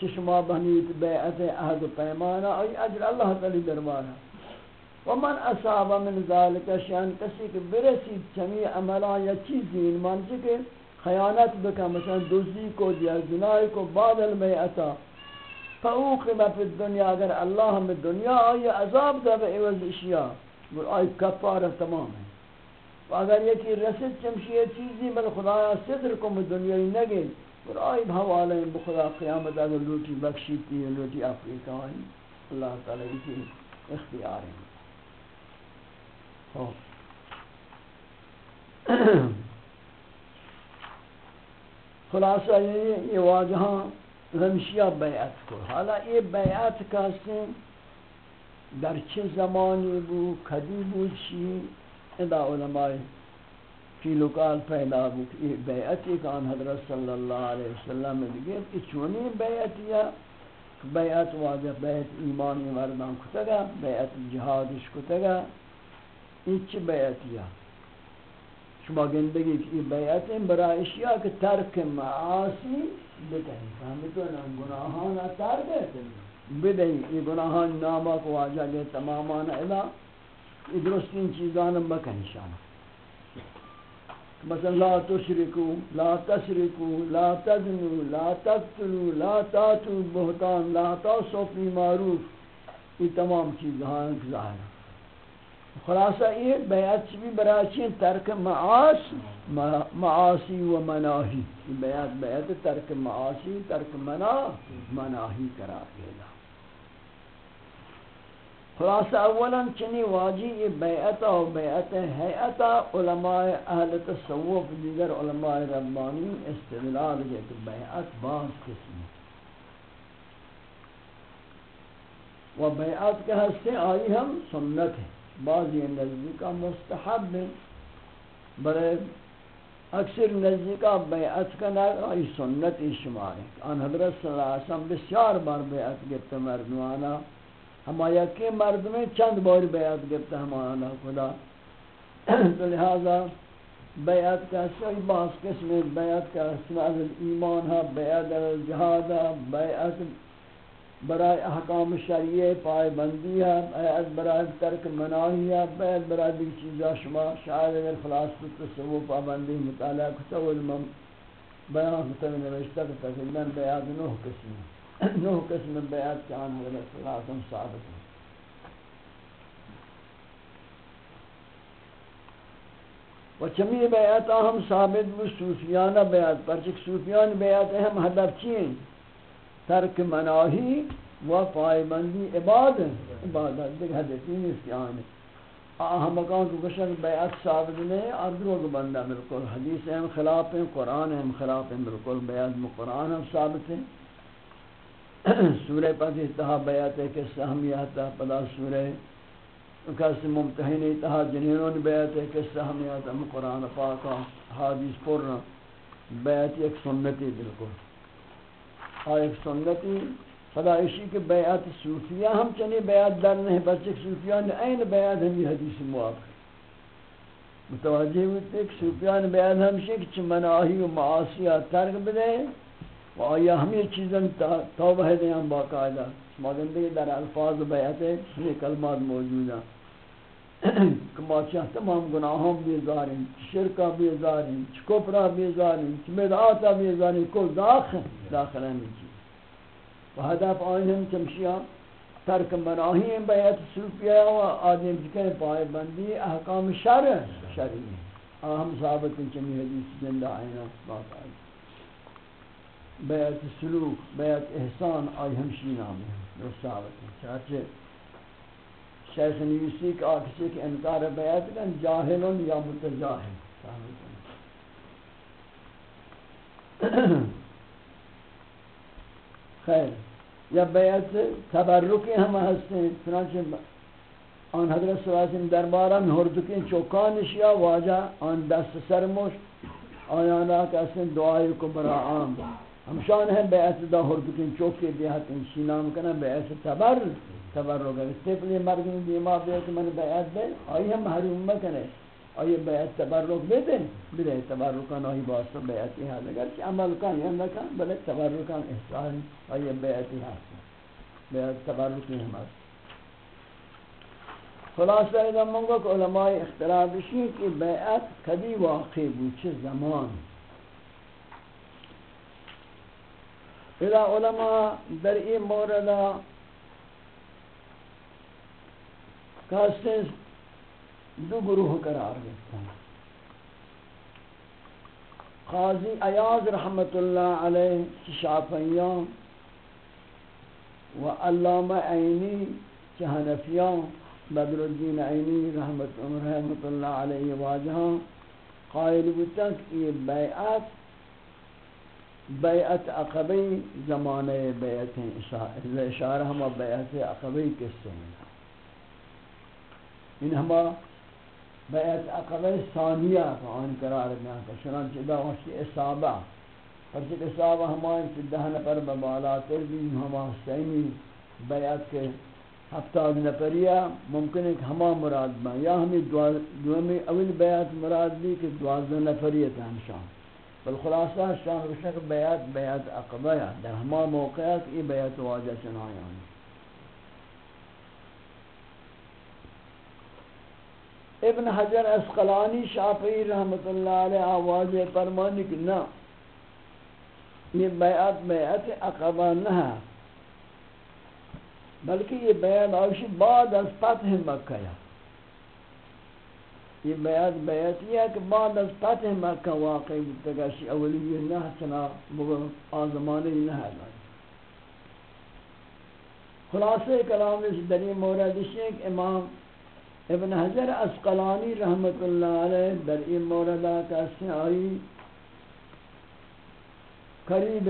چشما بہنیت بیعت، عہد پیمانا اور اجر اللہ تعالی دربارا ومن اصاب من ذالک شان کسی کے برسید چمی عملان یا چیزی انمان چکے خیانت بکا مثلا دوزی کو دیا جنائی کو، بعد المیعتا فاوقب فی الدنیا اگر اللہ ہمیں دنیا آئی، عذاب دا بے عوض اشیاء آئی کپارہ تمام ہے. و اگر یکی رسد چمشی چیزی، بل خدایا صدر کو میں دنیای نگے بل آئی بھوالے بخدا قیامت اگر لوٹی بخشیتی ہے لوٹی افریقہ آئی. اللہ تعالی کی اختیار ہے. خلاصہ یہ یہ واجہاں رمشیہ بیعت کو حالا یہ بیعت کہتے در چه زمانی بو کدی بو چی؟ ادا علماء کی لکال پیدا بو یہ بیعتی کان حضرت صلی اللہ علیہ وسلم دیگه کہ چونی بیعتیا بیعت واجہ بیعت ایمانی مردان کتگا بیعت جہادش کتگا ایچ بیعتیا شما گندگی کی بیعت ہیں برای اشیاء کہ ترک معاصی بدہی فهمتو نا گناہان ترک بدہی یہ گناہان ناما کو واجہ لے تمامان ادا یہ درست ان چیزان مکنشان مثلا لا تشرکو لا تشرکو، لا تزنو لا تقتلو لا تاتو بہتان لا تاسو فی معروف. یہ تمام چیزان ظاہر خلاصہ یہ بیعت چی بھی براچی ترک معاش معاصی و مناہی۔ بیعت بیعت ترک معاصی، ترک منا، مناہی قرار گیا خلاصہ اولا چنی واجی یہ بیعت و بیعت حیعت علماء اہل تصوف، دیگر علماء ربانی استدلال ہے کہ بیعت بعض قسم و بیعت کے حصے آئی ہم سنت ہے بعضی نزدیکا مستحب ہے برای اکثر نزدیکا بیعت کا آئی سنت شمار ہے آن حضرت صلی اللہ علیہ وسلم بسیار بار بیعت گفت مردمانا۔ ہما یکی مرد میں چند بار بیعت گفت ہمانا خدا۔ تو لہذا بیعت کا سوئی باس قسم، بیعت کا اسماء ایمان ہے بیعت الجہاد ہے بیعت برای احکام شریعه پای بندی ہے ایت برای ترک مناہی ہے بیت برای دیکھ چیزا شما شاید اگر خلاص تصوف پابندی مطالعہ کتا علم بیان کتا نوشتا کتا تقریباً بیعت نوح قسم نوح قسم بیعت چان حضرت صلی اللہ علیہ وسلم ثابت ہے و چمی بیعت ہم ثابت بھی صوفیانہ بیعت پرچک صوفیان بیعت ہم ہدف چیئے ترک مناہی و پائبندی عبادت عبادت دیکھ حدیثی نیست آنے۔ ہم مکان کو کشن بیعت ثابت نہیں اندروں کو بندہ بالکل۔ حدیث ہم خلاف ہیں، قرآن ہم خلاف ہیں، بالکل۔ بیعت میں قرآن ہم ثابت ہیں۔ [clears throat] سورہ پاک اتحا بیعت ہے کہ سہمیت ہے پدا سورہ کس ممتحین اتحا جنہوں نے بیعت ہے کہ سہمیت ہم قرآن پاک حدیث پر بیعت ایک سنتی بالکل۔ ایک سنتی خدا عشی کے بیعت صوفیہ ہم چنی بیعت در نہیں بچے صوفیان این بیعت ہمی حدیث موافق متوجہ ہوتے کہ صوفیان بیعت ہمشہ کہ چھ آہی و معاصیہ ترک بدے و آیا ہمیں چیزیں توبہ دیں ہم باقاعدہ۔ مادن دے در الفاظ بیعت ہے کلمات موجود ہیں۔ کہ ما تمام گناہوں بیزاریں شرکہ بیزاریں کفرہ بیزاریں بدعاتہ بیزاریں کل داخل داخل ہمیں چیز و ہدف آئین چمشیاں، ترک مناہی بیعت صوفیہ و آدم جکیں پائے بندی، احکام شرع شرعی اہم ثابت چمی حدیث زندہ آئینہ بات آئی۔ بیعت سلوک، بیعت احسان آئی ہمشی نام ہے جو ثابت ہے چاہتے شیخ نیوسی کا کسی کے انکار بیعت کن جاہل یا متجاہل خیر یا بیعت تبرکی ہم ہستے ہیں چنانچہ آن حضرت صلی اللہ علیہ وسلم دربارہ میں ہردکی چوکانش یا واجہ آن دست سرموش آیانا کہ اسن دعائی کو برا عام ہم شان ہیں بیعت دا ہردکی چوکی دیہت انشی نام کنا بیعت تبر تبرک استفلی مردم دیما بیت من بیعت دے۔ آئی ہم محروم مکنے آئی بیعت تبرک دے دے۔ بلے تبر تبرکان آئی باستا بیعتی حال اگر چی عمل کن یا نکن بلے تبر تبرکان احسان آئی بے ایسے بیعتی حال بیعت تبرکی ہم آئی خلاصہ اذا منگو کہ علماء اختلاف شیئے کہ بیعت کبھی واقع بوچے زمان۔ اذا علماء در این موردہ کاستے دو گروہ قرار دیتا ہے قاضی ایاز رحمت اللہ علیہ شافیان و علامہ عینی چہنفیان بدر الدین عینی رحمت رحمت اللہ علیہ واجہاں قائل بتک یہ بیعت بیعت عقبی زمانے بیعت ہیں اشارہ ہم بیعت عقبی کس سے ہیں۔ ان ہما بیعت عقبہ ثانیہ فان قرار دیا کہ چنانچہ دا وحشی اصابہ۔ پرچک اصابہ ہمائن فی دہن پر ببالا تربی ہما سینی بیعت کے ہفتاد نفریہ ممکن ہے کہ ہما مراد با یا ہمیں دومی اول بیعت مراد بھی کہ دوازدہ نفریت ہم شان بل خلاصہ شان رشک بیعت بیعت عقبہ در ہما موقعات یہ بیعت واجہ چنائیاں ابن حجر اسقلانی شافعی رحمت اللہ علیہ آواز فرمانی کہ نہ یہ بیعت بیعت عقبہ نہ ہے، بلکہ یہ بیعت آوشی بعد از فتح مکہ ہے۔ یہ بیعت بیعتی ہے کہ بعد از فتح مکہ واقع بتگشی اولی نہ چنا آزمانی نہ ہے۔ خلاصہ کلام اس دری مورد شیخ امام ابن حجر اسقلانی رحمت اللہ علیہ در این موردہ کا آئی۔ قریب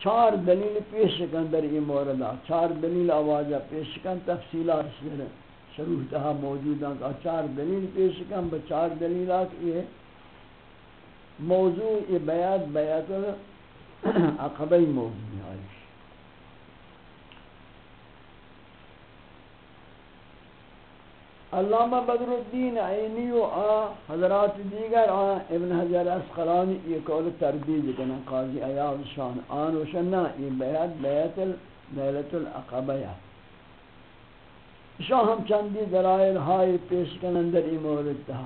چار دلیل پیش کن در این موردہ چار دلیل آوازہ پیش کن، تفصیلات سے شروع تہا موجود ہیں۔ چار دلیل پیش کن بچار دلیلات یہ موضوع، یہ بیعت بیعت عقبی موضوع ہے۔ علامہ بدر الدین عینی و آ، حضرات دیگر، آ، ابن حجر اسقلانی، یہ قول تردید کنا، قاضی ایاض شان آن و شنا یہ بیعت بیعت لیلت العقبیہ شاہ ہم چندی دلائل ہائی پیش کنن در این مورد تھا۔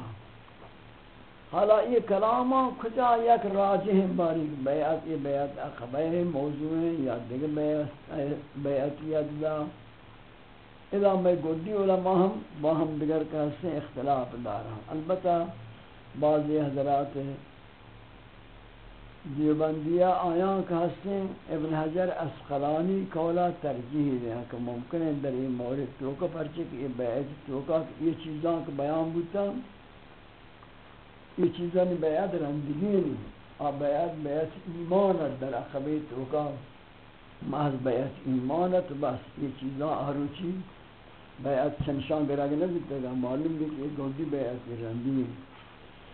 حالا یہ کلاما کجا یک راجح باری بیعت، یہ بیعت عقبیہ موضوع ہیں یا دیگر بیعت یدلا اذا میں گودی علماء ہم باہم دیگر کہتے ہیں اختلاف دارا۔ البتہ بعض حضرات ہیں دیوبندیہ آیاں کہتے ہیں ابن حجر اسقلانی کولا ترجیح دیا کہ ممکن ہے در این مورد توکا پرچے کہ یہ بیعت توکا کہ یہ چیزاں کا بیان بوتا یہ چیزاں بیعت رندگی نہیں آ بیعت بیعت ایمانت در اخبی توکا محض بیعت ایمانت بس یہ چیزاں آروچی۔ بیعت چنشان گراغ نہ دیتے گا، معلوم بھی کہ گودی بیعت رندی ہے۔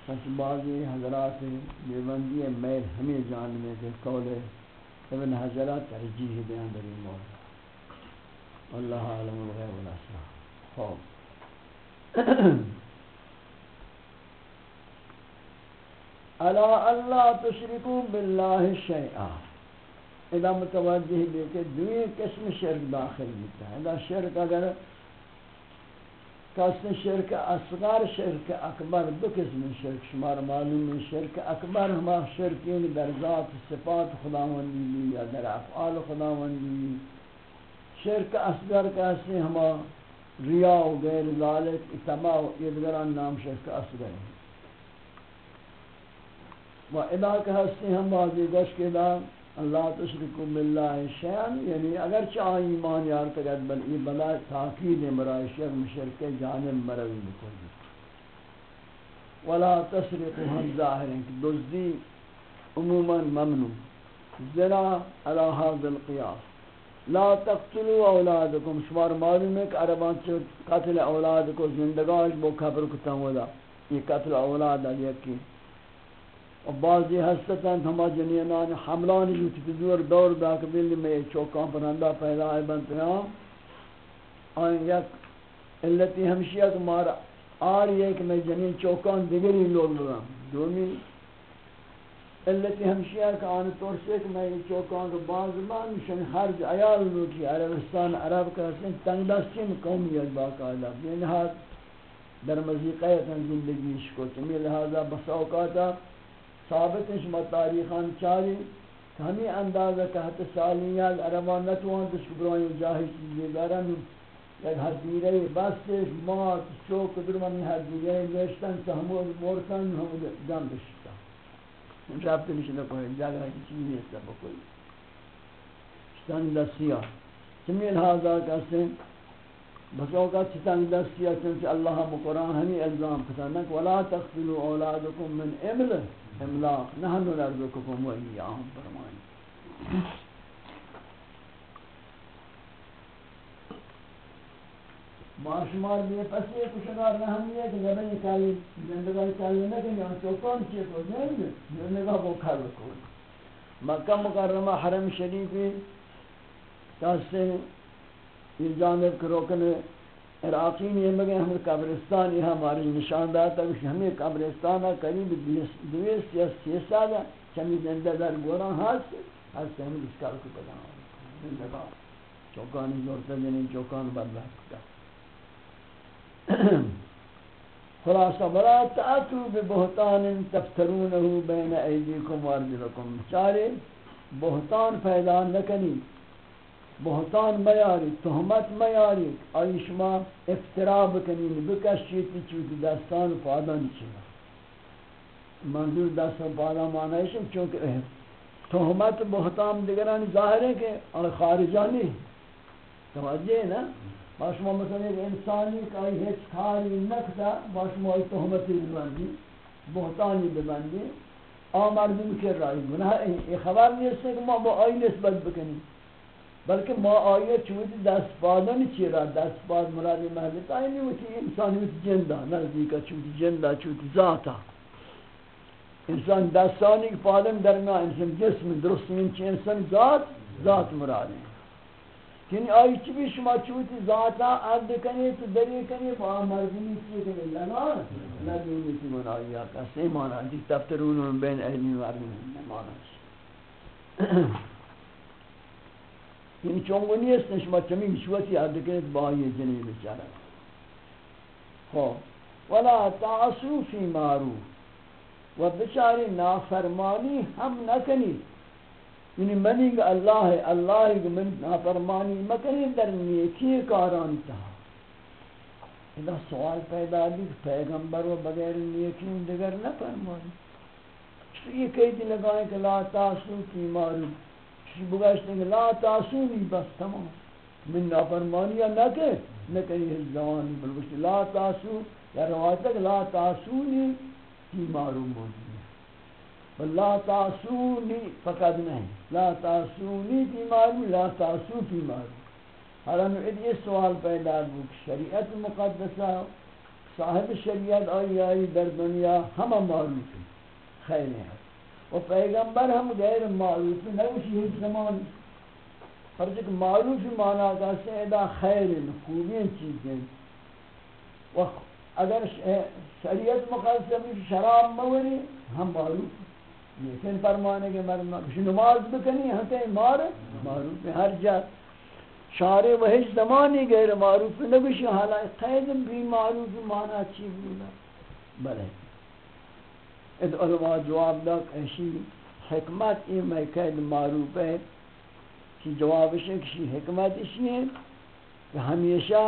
پس بعضی حضرات دیوبندی، میل، ہمیں جاننے کے قول ابن حضرات ترجیح بیان در این مورد اللہ عالم الغیب والاسرار خوب۔ الا اللہ تشرکو باللہ شیعہ اذا متوجہ بھی کہ دوئی قسم شرک داخل ہوتا ہے۔ اذا شرک اگر کاست شرک اصغر شرک اکبر دو قسم شرک شمار معلوم ہے شرک اکبر ہما شرکین در ذات صفات خداوندی یا در افعال خداوندی شرک اصغر کاست ہما ریا و غیر ذالک اتباع و ادگران نام شرک اصغر ہے۔ و ادا کہ ہستے ہم بازی گوش کے دار اللہ تشرکو باللہ شیئن یعنی اگر چاہ ایمان یار تگد بل ای بلا تاقید مرای شر مشرک جانب مروی بکنی. ولا تسرقو ہم ظاہر ہیں کہ دزدی عموما ممنوع. زنا علی حاضر القیاس. لا تقتلوا اولادکم. شمار معلوم ہے کہ عربان سے قتل اولاد کو زندگاہ بو خبر کتا ہوا یہ قتل اولاد علیہ کی و بعضی هستند همه جنینان حملانی جو که دور دور دا که بلی میں چوکان پرندہ پیدا ہے بنتے ہیں آن یک علتی ہمشیہ کہ مارا آر یہ کہ میں جنین چوکان دیگری لوگ لگا دومی علتی ہمشیہ کہ آن طور سے کہ میں یہ چوکان کو بعض مان شن خرج عیال لوگی عربستان عرب کہتے ہیں تنگ دستین قومیت باقاعدہ بینہات در مزیقیت زندگیش کو چمی لہذا بس اوقاتا ثابت شما تاریخان چاری ہمیں اندازہ کہتے سالیات عربان نتوان تشکبرانی جاہی چیزی دارن یک حدیره بستش، مات چوک درمانی حدیره نشتن سهمون مورتن هم دم بشتا رابطه میشه نکنه جاگه که چیزی نیست بکنی شتن دستیا چمیل حاضر کسیم بس اوقات چتن دستیا چنچه اللہ مقرآن ہمیں الزام کتنک ولا تقتلوا اولادکم من امله. املاق نحن نرزقكم وإياهم فرمائیں معاشمار بھی پسی کشنار نہ ہم یہ کہ جب یہ کالی زندگاہ چاہیے نہ کہ یہاں چوکان چیئے تو نہیں ہے زندگاہ وہ کھر رکھو مکہ مکرمہ، حرم شریفی کہتے ہیں یہ جانب کے روکنے عراقی نے مگے ہم قبرستان یہ ہماری نشان داتا کہ ہمیں قبرستان قریب دویس یا سی سال چمی زندہ در گوران ہاتھ سے ہاتھ سے ہمیں اس کار کو پتا زندگا چوکانی زورتا جنین چوکان یعنی برداشت کتا [clears throat] خلاصہ بلا تأتو ببہتان تفترونه بین ایدیکم وارجلکم چارے، بہتان پیدا نکنی۔ بہتان میاری تهمت میاری آئی شما افترا بکنین بکشیتی چوتی دستان پادان چینا منظور دستان پادان معنیشم چونکہ تهمت بہتان دیگران ظاہر ہے کہ آئی خارجانی توجہ ہے نا؟ باشما مثلا ایک انسانی کا ہیچ کاری نکتا باشما آئی تهمتی ببندی، بہتانی ببندی آمار بمکر رائی گناہ یہ خبر نہیں ہے کہ ما با آئی نسبت بکنی۔ بلکه ما آیه چونی دست بادن چی را دست باد مراد محضرت آیه نیوتی انسانی ویت جندا نزدیکا چونی جندا چودی ذاتا انسان دستانی که پادم درنا انسان جسم درست من چی انسان ذات ذات مراده یعنی آیه چی بھی شما چودی ذاتا عرض کنی تو دری کنی با مرزمی چی کنی لنا نبیونی تی من آیه کسی مانا دیکھ تفترون من بین اهلی مردم مانا این چونگونی است نشما چمی شوتی عرض کنید با یہ جنی بچارا خب ولا تعصو فی معروف و بچاری نافرمانی ہم نکنید یعنی منی کہ اللہ ہے اللہ کہ من نافرمانی مکنی در نیکی کاران تا اذا سوال پیدا بھی پیغمبر و بغیر نیکی دیگر نہ فرمانی یہ کہی دی لگائیں کہ لا تعصو فی معروف چی لا تاسونی بس، تمام. من نافرمانی نہ کہ نہ کہیں اس زمانی بلکہ لا تاسو یا روایت تک لا تاسونی کی معلوم موجود ہے لا تاسونی فقط نہیں. لا تاسونی کی معلوم، لا تاسو کی معلوم. حالا نوعید یہ سوال پیدا ہو شریعت مقدسہ، صاحب شریعت آئی آئی در دنیا ہم معلوم خیر ہے. و پیغمبر ہم غیر معروف نوشی ہیچ زمان پر جک معروف مانا کا سیدہ خیر خوبی چیزیں۔ و اگر شریعت مقصد شراب موری ہم معروف لیکن فرمانے کے مرنا کچھ نماز بکنی ہم کہیں مار معروف ہر جا شارع و ہیچ زمانی غیر معروف نبشی حالا قید بھی معروف مانا چی بولا بلے۔ اد علماء جواب دا کشی حکمت این میکید معروف ہے کہ جوابش ہے کشی حکمت اسی ہے کہ ہمیشہ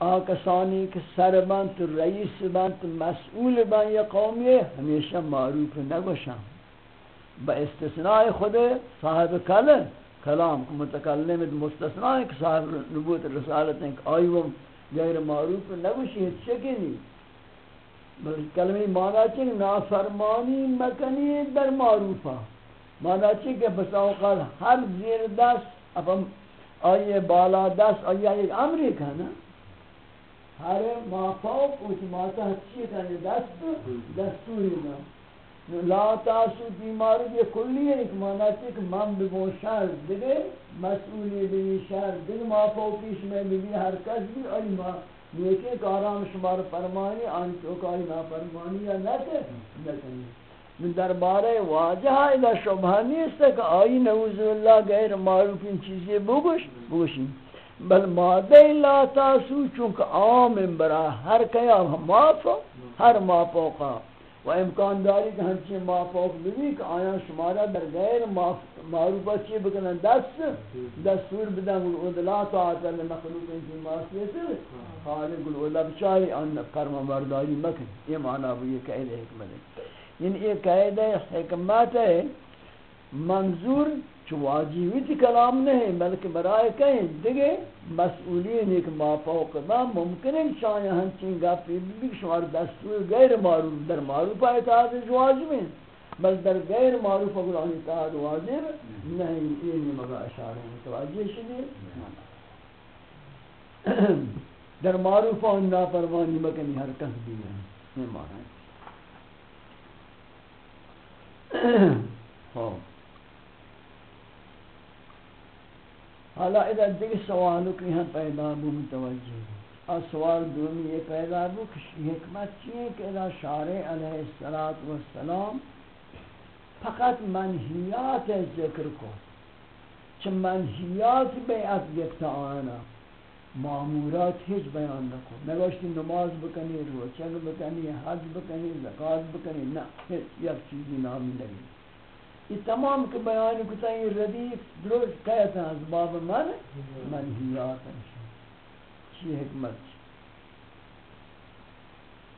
آکسانی کے سر بند رئیس بند مسئول بند یا قومی ہمیشہ معروف نگوشن با استثناء خود صاحب کلم کلام کو متکلم مستثناء کہ صاحب نبوت رسالت ہیں کہ آئی وہ غیر معروف نگوشی ہے چکے نہیں؟ کلمه مانا چه نافرمانی مکنی در معروفا مانا چه که بس اوقات هر زیر دست اپا آیه بالا دست آیه یک امری کنه هر ما فوق اتماتا چی کنه دست؟ دستوری نه لا تاسو بیماری یہ کلی ہے ایک مانا چی کہ من بگو شر دیگه مسئولی بھی شر دیگه ما فوقیش میں بھی ہر کس بھی آئی ما۔ نیکی کاران شمار فرمانی، آن چوکای نا فرمانی یا نکے نکنی من دربارے واجہ ایلا شبہ نیست کہ آئی نعوذ اللہ غیر معروف ان چیزیں بگوش بگوشی بل مادہ لا تاسو چونکہ عام برا ہر کیا معاف ہر معافوقا و امکان داری که همچین معافوق بھی که آیا شمارا در غیر معروفه چی بکنن؟ دست دستور بدن و ادلا طاعت لمخلوق انتی معصیت خالق گل ادلا بچاری آن فرما برداری مکن. یہ معنی بھی یہ قید حکمت. ہے یعنی یہ قید حکمت ہے منظور چو واجبی کلام نہیں، بلکہ برائے کہیں دیگے مسئولین ایک ما فوق ما ممکن ہے شاید ہنچین گاپی بھی شمار دستور غیر معروف در معروف اعتاد واجب ہیں بل در غیر معروف اگر آن اعتاد واجب نہیں، یہ نہیں مگا اشارہ متوجہ شدی۔ در معروف آن نافرمانی مکنی حرکت بھی ہے یہ معنی ہے۔ خوب حالا ادھر دیکھ سوالوں کی ہم پیدا بو متوجہ اور سوال دومی یہ پیدا بو کہ حکمت چیئے کہ ادھر شارع علیہ السلام فقط منحیات ذکر کو چھ منحیات بیعت یکتا آنا معمورات ہیچ بیان نکو۔ نگوشتی نماز بکنی روچن بکنی، حج بکنی زکاة بکنی نا یک چیزی نامی لگی یہ تمام کے بیان کتا یہ ردیف، درست کہتا ہے اسباب من منحیات چی حکمت،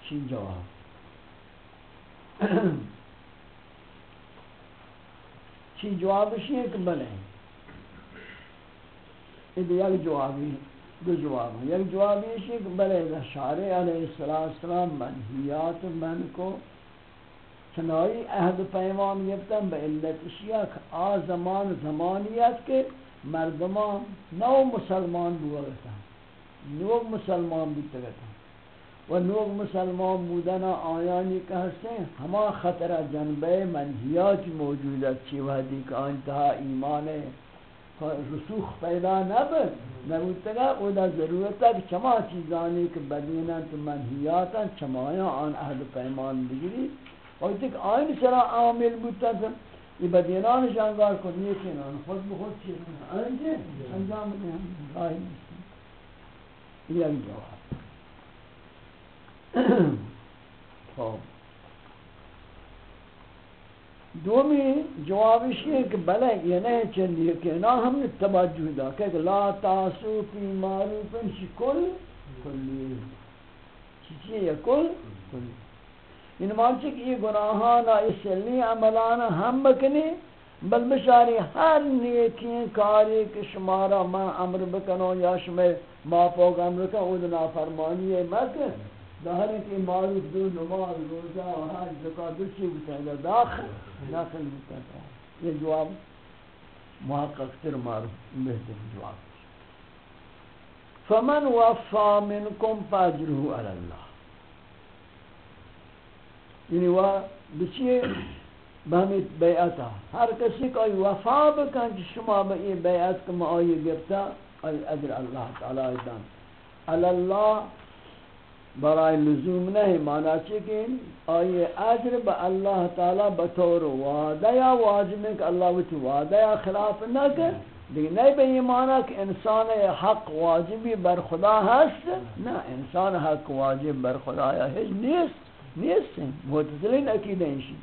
چی جواب۔ چی جواب شیئے کہ بلے یہ ایک جوابی دو جواب ہیں۔ یک جواب یہ ہے کہ بلے شارع علیہ السلام منحیات من کو چنائی عہد پیمان یبتن با علت اشیاء آ زمان زمانیت کے مردمان نو مسلمان بوگتا نو مسلمان بودتا و نو مسلمان بودنا آیانی کہ ہستے ہیں ہما خطرہ جنبے منحیات موجودت چی وحدی کا انتہا ایمان رسوخ پیدا نبود نبودتگا او دا ضرورت ہے کہ چما چیزانی کہ بدینن تو منحیاتا چمایا آن اہل پیمان بگیری اور تک آئین سرا عامل بودتا تھا یہ بدینان جانگار کو نیکن آن خود بخود چیز آئین جی انجام دیں ہم آئین یہ ایک جواب خوب دومی جوابش یہ کہ بلے یہ نہیں چلیے کہ نا ہم نے توجہ دا کہ لا تاسو فی معروف شی کل کلی چیزی یہ کل کلی ان مانچہ کہ یہ گناہانا اس لی عملانا، ہم بکنی، بل بشاری ہر نیکی کاری کہ شمارا ما امر بکنو یا شمار ما پوک امر کنو ادنا فرمانی مکن ظاہر ہے کہ معروف دو نماز، روزہ اور حج، زکات، دو چیز بتائے داخل داخل بتاتا ہے یہ جواب محقق تر معروف، بہتر جواب۔ فمن وفا منکم فاجره علی اللہ۔ یعنی وہ بچے بہمی بیعتا ہر کسی کو وفا بکن کہ شما بئی بیعت کم آئی گفتا ای ادر اللہ تعالی دان اللہ برای لزوم نہیں، مانا چکن آئیے اجر با اللہ تعالی بطور وعدہ یا واجب ہے کہ اللہ وچ وعدہ یا خلاف نہ کر۔ لیکن نہیں بے یہ مانا کہ انسان حق واجبی بر خدا ہست۔ نہ، انسان حق واجب بر خدا یا ہے نیست۔ نیست معتزلین عقیدہ ہیں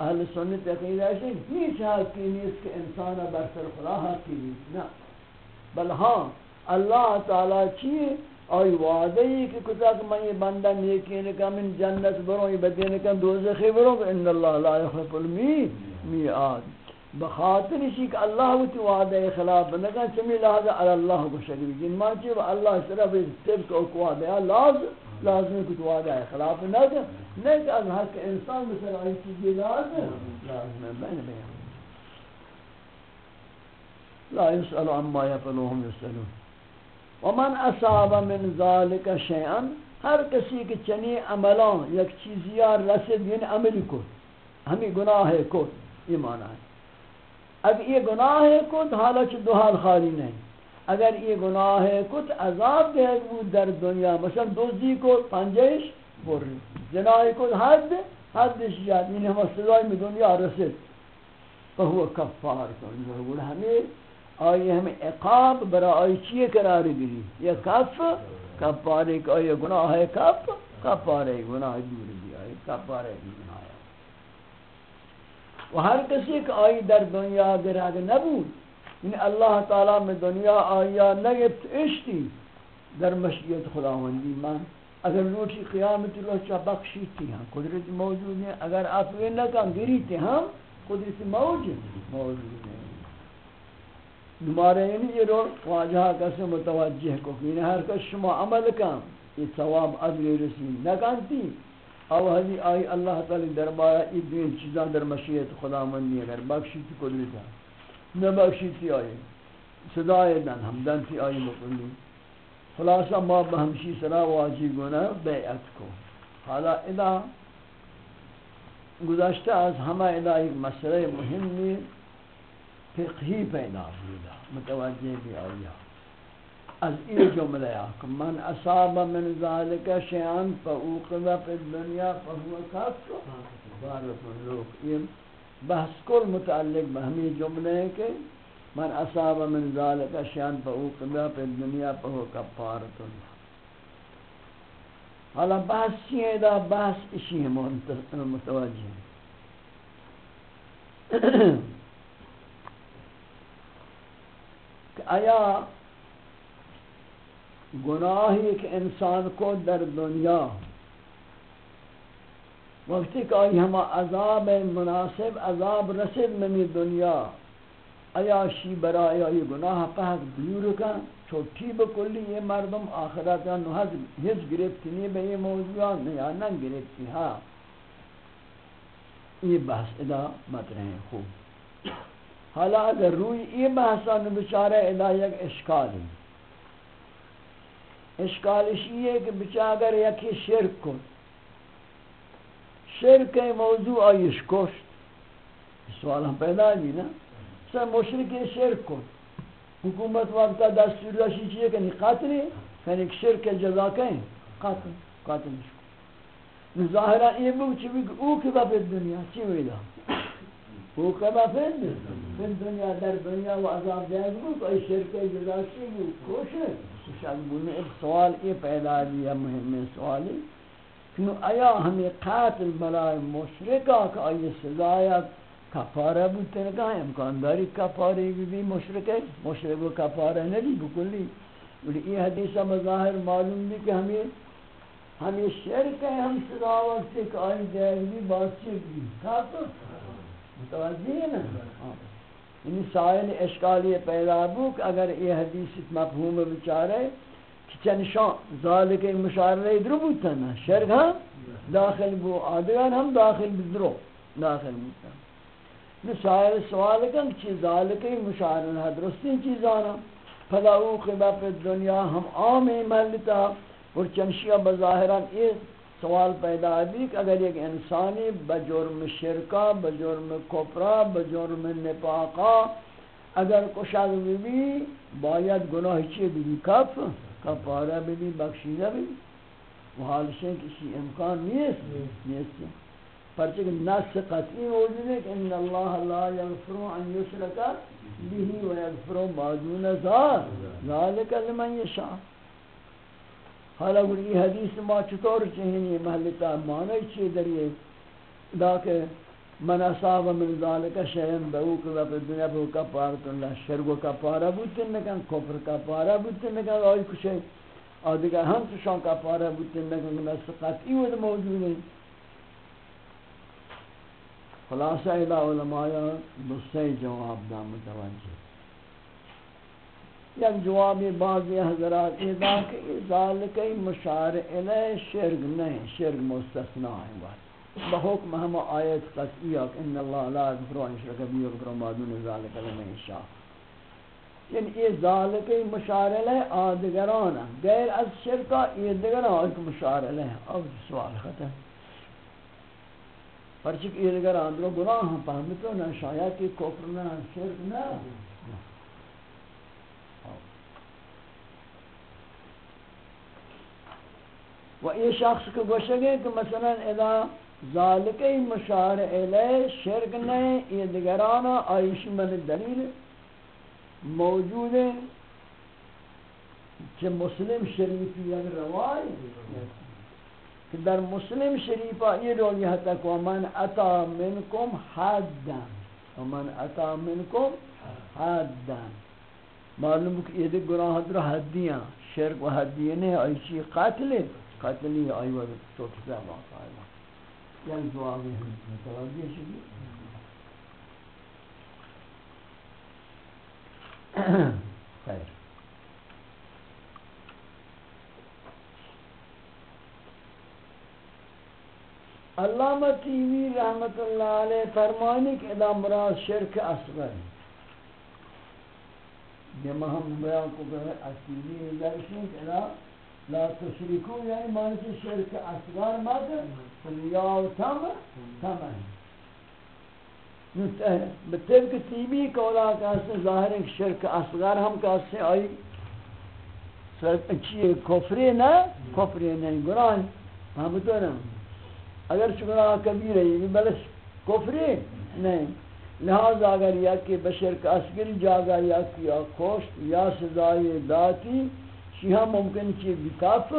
اہل سنت عقیدہ ہیں نیست حق کی نیست کہ انسان بر سر خدا حق کی نیست نہ بل ہاں اللہ تعالی چیئے آئی وعدہ ہی کہ کتا کہ میں یہ بندہ نیکی نکا من جنت بروں یہ بدی نکا دوزخی بروں کہ ان اللہ لا يخلف المید میعاد بخاطر اسی کہ اللہ ہوتی وعدہ خلاف نکا چمی لہذا علی اللہ کو شکر جن ماں چیو اللہ صرف طبق اوک وعدہ لازم. لازم کت وعدہ خلاف نکا نیک از حق انسان مثل آئی چیزی لازم لازم بین بین۔ لا يسأل عما يفعلوهم يسألون ومن اصاب من ذلك شيئا ہر کسی کے چنی عملان یک چیزیا رسد یعنی عمل کو ہمیں گناہ کو یہ معنی ہے۔ اب یہ گناہ کو حالت دو حال خالی نہیں۔ اگر یہ گناہ کو عذاب دے گو در دنیا، مثلا دوزی کو پنجش بوری جناح کو حد حد شیاد یعنی ہم سزائی میں دنیا رسد فہو کفار کو ہمیں آئی ہمیں اقاب برا آئی چیئے قرار گری یہ کف، کفارے کا یہ گناہ ہے، کف، کفارے گناہ دور دی آئی کفارے گناہ ہے۔ و ہر کسی کہ آئی در دنیا گرہ نبود یعنی اللہ تعالی میں دنیا آیا نگت اشتی در مشیت خداوندی۔ من اگر روٹی قیامت اللہ چاہ بخشی تھی ہاں قدرت موجود ہے۔ اگر آپ یہ نہ کہاں گری ہم ہاں، قدرت موجود موجود ہے۔ نمارے یعنی یہ رو، واجہ کسی متوجہ کو کہ ہر کس شما عمل کام، یہ ثواب عدل رسی نکانتی او حدی آئی اللہ تعالی دربارہ ای دین چیزاں در مشیت خدا مندی اگر بخشی تی قدرتا نہ تی آئی۔ صدای دن ہمدن تی آئی مکلی خلاصہ ما بہمشی سرا واجی گنا بیعت کو۔ حالا ادا گزشتہ از ہمہ ادا ایک مسئلہ مہمی فقہی پیدا ہوگا متوجہ بھی آیا از این جملہ کہ من اصاب من ذالک شیئن فاوقب فی الدنیا فهو کفر بارت ملوک یہ بحث کل متعلق بہمی جملے ہیں کہ من اصاب من ذالک شیئن فاوقب فی الدنیا فهو کفارت حالا بحث چیئے دا بحث اسی متوجہ ہے کہ آیا گناہی کہ انسان کو در دنیا وقتی کہ آئی ہما عذاب مناسب، عذاب رسد میں دنیا، آیا شی برای آئی گناہ پہک دیور کن چھوٹی بکلی یہ مردم آخرات نو ہز گرفتی نہیں بے یہ موضوعات نہیں آنا گرفتی ہاں یہ بحث ادا مت رہے خوب۔ حالا اگر روی یہ بحثا نو بچارہ ادا یک اشکال ہے۔ اشکالش یہ ہے کہ بچا اگر یکی شرک کو شرک موضوع آئیش کشت. سوال ہم پیدا بھی نا؟ سر مشرک شرک کو حکومت وقتا دستور داشتی چیئے کہ قاتلی یعنی شرک جزا کہیں؟ قاتل. قاتل شکو ظاہرہ یہ بگو چی بگو او کبا پی دنیا؟ چی ویدا او کبا پی دنیا؟ در دنیا و عذاب جائز بگو ای شرک جزا چی بگو کوشک شاید بولنے ایک سوال یہ پیدا دیا مهم سوالی. کہ آیا ہمیں قاتل بلائے مشرکہ کہ آئی سزایت کفاره بود تنگا امکان داری کفاره بھی بھی مشرک ہے مشرک و کفاره نہیں بکلی۔ ولی یہ حدیثہ مظاہر معلوم بھی کہ ہمیں ہمیں شرک ہے، ہم صدا وقت ایک آئی جائے بھی بات بھی۔ کافر؟ متوجہ ہے نا ہاں۔ یعنی سائل اشکالی پیدا بو کہ اگر یہ حدیث مفہوم بچارے کہ چنشان ذالک مشارہ درو بوتا شرک ہم داخل بو. آدگان ہم داخل بدرو داخل بوتا مسائل سوال کن چی ذالکی مشارن درستی چیزانا پدا او خبا پر دنیا ہم عام ملتا اور چمشیہ بظاہران یہ سوال پیدا بھی کہ اگر ایک انسانی بجرم شرکا بجرم کپرا بجرم نپاقا اگر کشاد بھی باید گناہ چی بھی کف کپارا بھی بخشیدہ بھی محالشیں کسی امکان نیست نیست پرچہ نص قطعی موجود ہے کہ ان اللہ لا یغفر ان یشرک به و یغفر ما دون ذلك لمن یشاء۔ حالا یہ حدیث ما چطور چہنی محلتا معنی چی در یہ دا کہ من اصاب من ذالک شیئن بہوک و پر دنیا بہو کپارت اللہ شرگو کپارا بودتن نکن کفر کپارا بودتن نکن آئی کچھ آدھگا ہم تو شان کپارا بودتن نکن نص قطعی ود موجود ہے خلاصہ الہ علماء دوسرے جواب دا متوجہ یک جواب بعضی حضرات ادا کہ ذالکی مشار الیہ شرک نہیں شرک مستثناء ہے بات بحکم ہم آیت قصیہ کہ ان اللہ لا یغفر ان شرک به یغفر ما دون ذلك لمن یشاء. یعنی یہ ذالکی مشار الیہ آدگران غیر از شرکا یہ دیگران مشار الیہ اب سوال ختم. پرچک یہ اگر اندرو گناہ ہم فهمتو نہ شاید کہ کفر نہ شرک نہ و یہ شخص کو گوشے گے کہ مثلا اذا ذالک مشار الی شرک نہ یہ دیگرانا آئیش من دلیل موجود ہے کہ مسلم شریفی اگر روائی کہ در مسلم شریفہ یہ رولی حتی کہ ومن اتا منکم حدن ومن اتا منکم حدن معلوم کہ یہ دیکھ گناہ در حدیاں، شرک و حدیاں نہیں، آئی چی قتل ہے، قتل ہی آئی تو کسا واقع ہے۔ یعنی جوابی جی، ہم متوجہ شدی جی۔ خیر۔ علامہ تیوی رحمت اللہ علیہ فرمانی کہ ادا مراد شرک اصغر یہ ہم بیان کو کہ اصلی درشن کہ ادا لا تشرکو یعنی معنی سے شرک اصغر مد فلیاو تم تم ہے بطبق تیوی کولا کہتے ظاہر ہے کہ شرک اصغر ہم کہتے آئی چیئے کفری نہ کفری نہیں گناہ ہم تو نہ اگر شکرہ کبیر ہے یہ یعنی بلش کفری نہیں لہذا اگر یا کہ بشر کا اسگری جاگا یا کیا خوشت یا سزائی داتی شیہا ممکن چی بکاف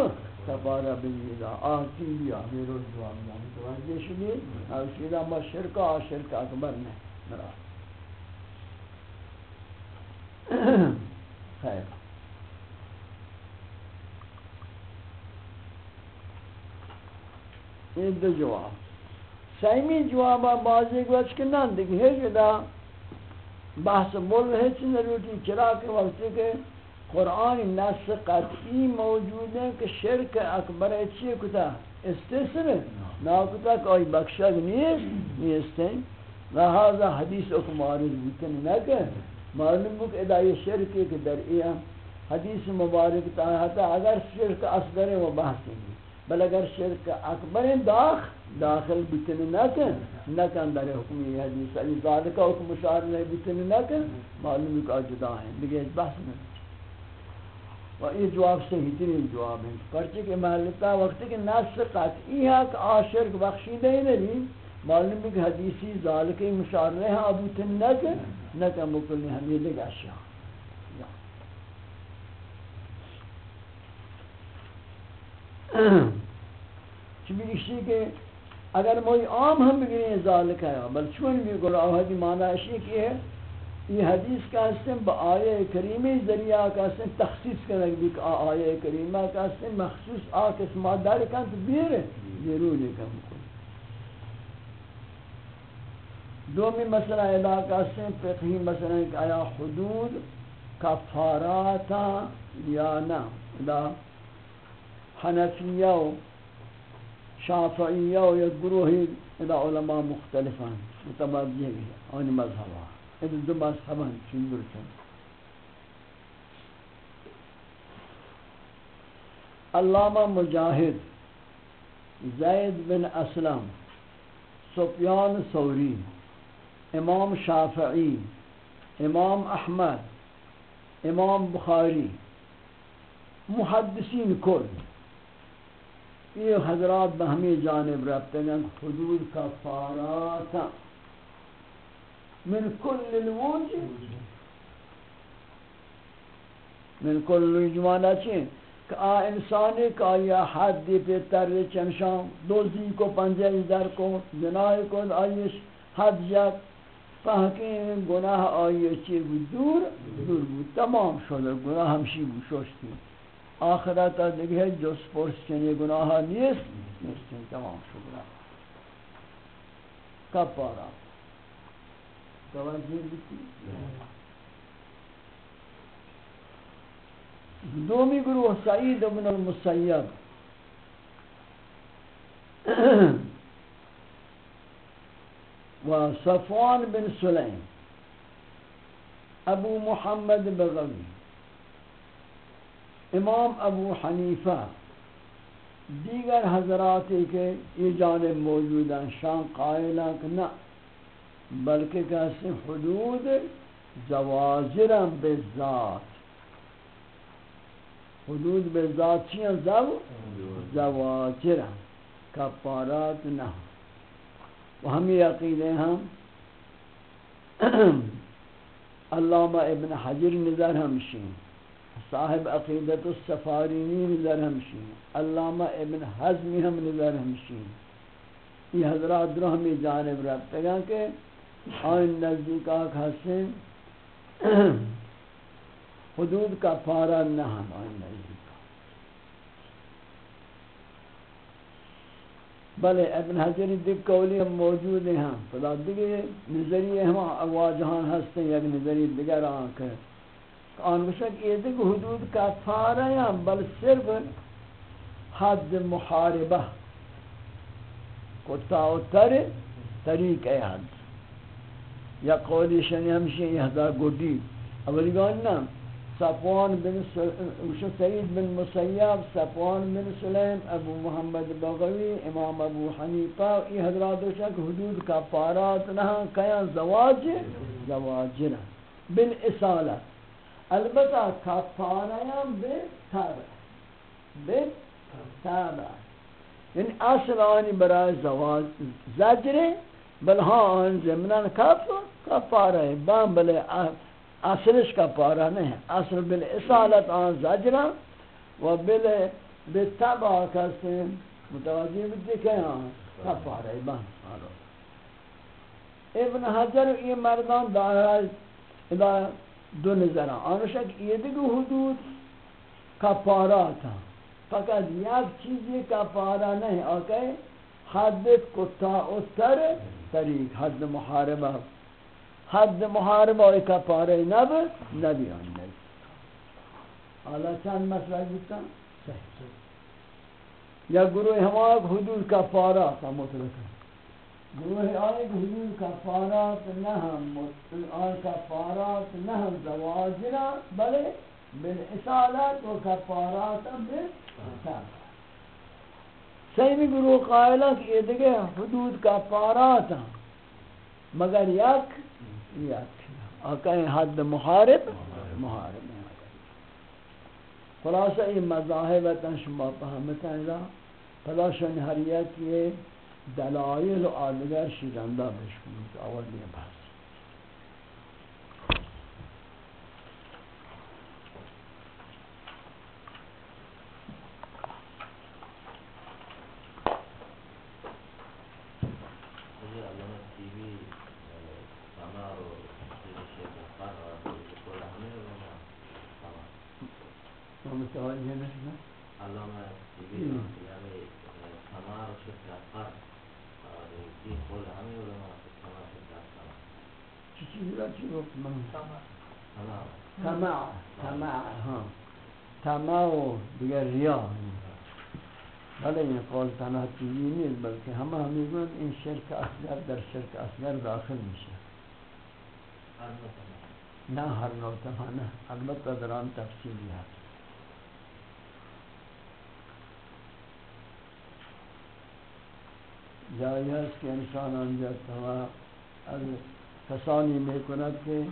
کفارہ بلیدہ آتی یا میرو جواب جانی توجہ شدی اور شیدہ ما شرکا شرک اکبر نہیں [clears throat] خیر۔ یہ دو جواب۔ سیمی جواب بازی گوش کہ نہ دیکھ ہے جدا بحث بول رہے چھ چرا کے وقت کے قرآن نص قطعی موجود ہے کہ شرک اکبر چیئے کتا؟ استثر نا کتا کوئی بخشک نیست نیستے لہذا حدیث اک معارض بکن نکے معلوم بک ادائی شرک کے در ایا حدیث مبارک تا اگر شرک اصغر و بحث نہیں بل اگر شرک اکبر داخ داخل بتن نکن نکن در حکمی حدیث۔ یعنی علی ذالک حکم مشار نہیں بتن نکن معلوم ہے کہ جدا ہیں۔ دیگه بحث نہیں و یہ جواب صحیح ترین جواب ہے پرچہ کہ محلتا وقت کہ نص قطعی ہے کہ آشرک بخشیدہ ہی نہیں معلوم ہے کہ حدیثی ذالک مشار نہیں ہے ابو تن نکن نکن مکلی ہم یہ دیگه اشیاء چبی اسی کہ اگر موی عام ہم بگرین ذالک ہے بل چون بھی گل آہدی معنی اسی کہ ہے یہ حدیث کا حسن با آیہ کریمی ذریعہ کا حسن تخصیص کرنے بھی کہ آیہ کریمہ کا حسن مخصوص آکس مادر کن تو بیر ہے بیرون کم کن۔ دومی مسئلہ علاقہ حسن، فقہی مسئلہ کہ آیا حدود کفاراتا یا نا دا حنفیہ و شافعیہ و یک گروہی، ادا علماء مختلفان متبادی ہے آنی مذہبہ ادا دو مذهب مذہبان چندر چند علامہ مجاہد زید بن اسلم سفیان ثوری امام شافعی امام احمد امام بخاری محدثین کل یہ حضرات بہمی جانب رفتے ہیں حدود کفارات من کل الوجه. من کل الوجمانہ چھیں کہ آ انسانی کا یا حد دی پہ تر چنشان دوزی کو، پنجہ در کو جناح کو، آئیش، حد جات فہکین گناہ، آئیش چیر بود؟ دور دور بود. تمام شد گناہ ہمشی بود شوشتی آخرت دیگه جز پرس چنی گناه نیست. نیست، تمام شد کپارا توجه بیتی دومی گروه سعید بن المسیب۔ و صفوان بن سلیم۔ ابو محمد بغوی۔ امام ابو حنیفہ۔ دیگر حضرات کے یہ جانب موجود ہیں شان قائلہ کہ نہ۔ بلکہ کیسے حدود زواجرم بالذات حدود بالذات چیئے زو زواجرم. کپارات نہ. وہ ہم یہ عقیدے ہم. علامہ ابن حجر نظر ہمشین صاحب عقیدت السفارینی نظر ہمشین علامہ ابن حزمی ہم نظر ہمشین یہ حضرات در جانب رکھتے گا کہ آئین نزدیک آکھ حسن، حدود کا پارا نہ ہم آئین نزدیک بلے ابن حجر دیکھ قولی ہم موجود ہیں ہاں، فلا دیکھے، نظریے ہم اواجہان ہستے ہیں یک نظریے دیگر آنکھ ہے۔ آن بشک یہ دیکھ حدود کا فارا یا ہاں، بل صرف حد محاربہ کتا و تر، طریق ہے حد۔ یا قولی شنی ہمشی یہ ہزار گوڑی اولی گوڑی نا صفوان بن سعید بن مسیب، صفوان بن سلیم، ابو محمد بغوی، امام ابو حنیفہ یہ حضرات شک حدود کا پارات نہ کیا زواج؟ زواجر بالاسالت البتہ کفاریم به تابع. به تابع. یعنی اصل آنی برای زواج زجره بل ها آن زمنان کف کفاره بام بله اصلش کفاره نه اصل بل اصالت آن زجره و بل به تبع کسی متوجه بودی که آن کفاره بام ابن حجر یہ مردان دارا دو نظران آنشک یہ دیگو حدود کفارات ہیں فقط یک چیزی کفارہ نہیں آکے حد کتا اتر طریق حد محاربہ حد محاربہ کفارہ نب نبی آن نبی حالا چند مسئلہ گتا یا گروہ ہمارک حدود کفارات ہیں مطلقا گروہ آئے حدود کا کفارات نہ ہم آئے کا کفارات نہ ہم زواجنا بلے بالحسالات و کفارات بالحسالات سیمی گروہ قائلہ کہ یہ دیکھے حدود کفارات ہیں مگر یک یک آقای حد محارب محارب خلاصہ یہ مذاہبتا شما پہمتا ہے پلا شنہریت یہ دلائل و آدگر شیرندہ بشکنی تو اول یہ بحث متوجہ نہیں علامہ یعنی ہمارا شکر تمع تمع ها تمع و دیگر ریا بله، این قول تنها چیزی نیست، بلکه همه همیگون این شرک اصغر در شرک اصغر داخل میشه. نه، هر نوع تمع نه. البته در آن تفصیلی هست. جایی هست که انسان آنجا از کسانی میکند که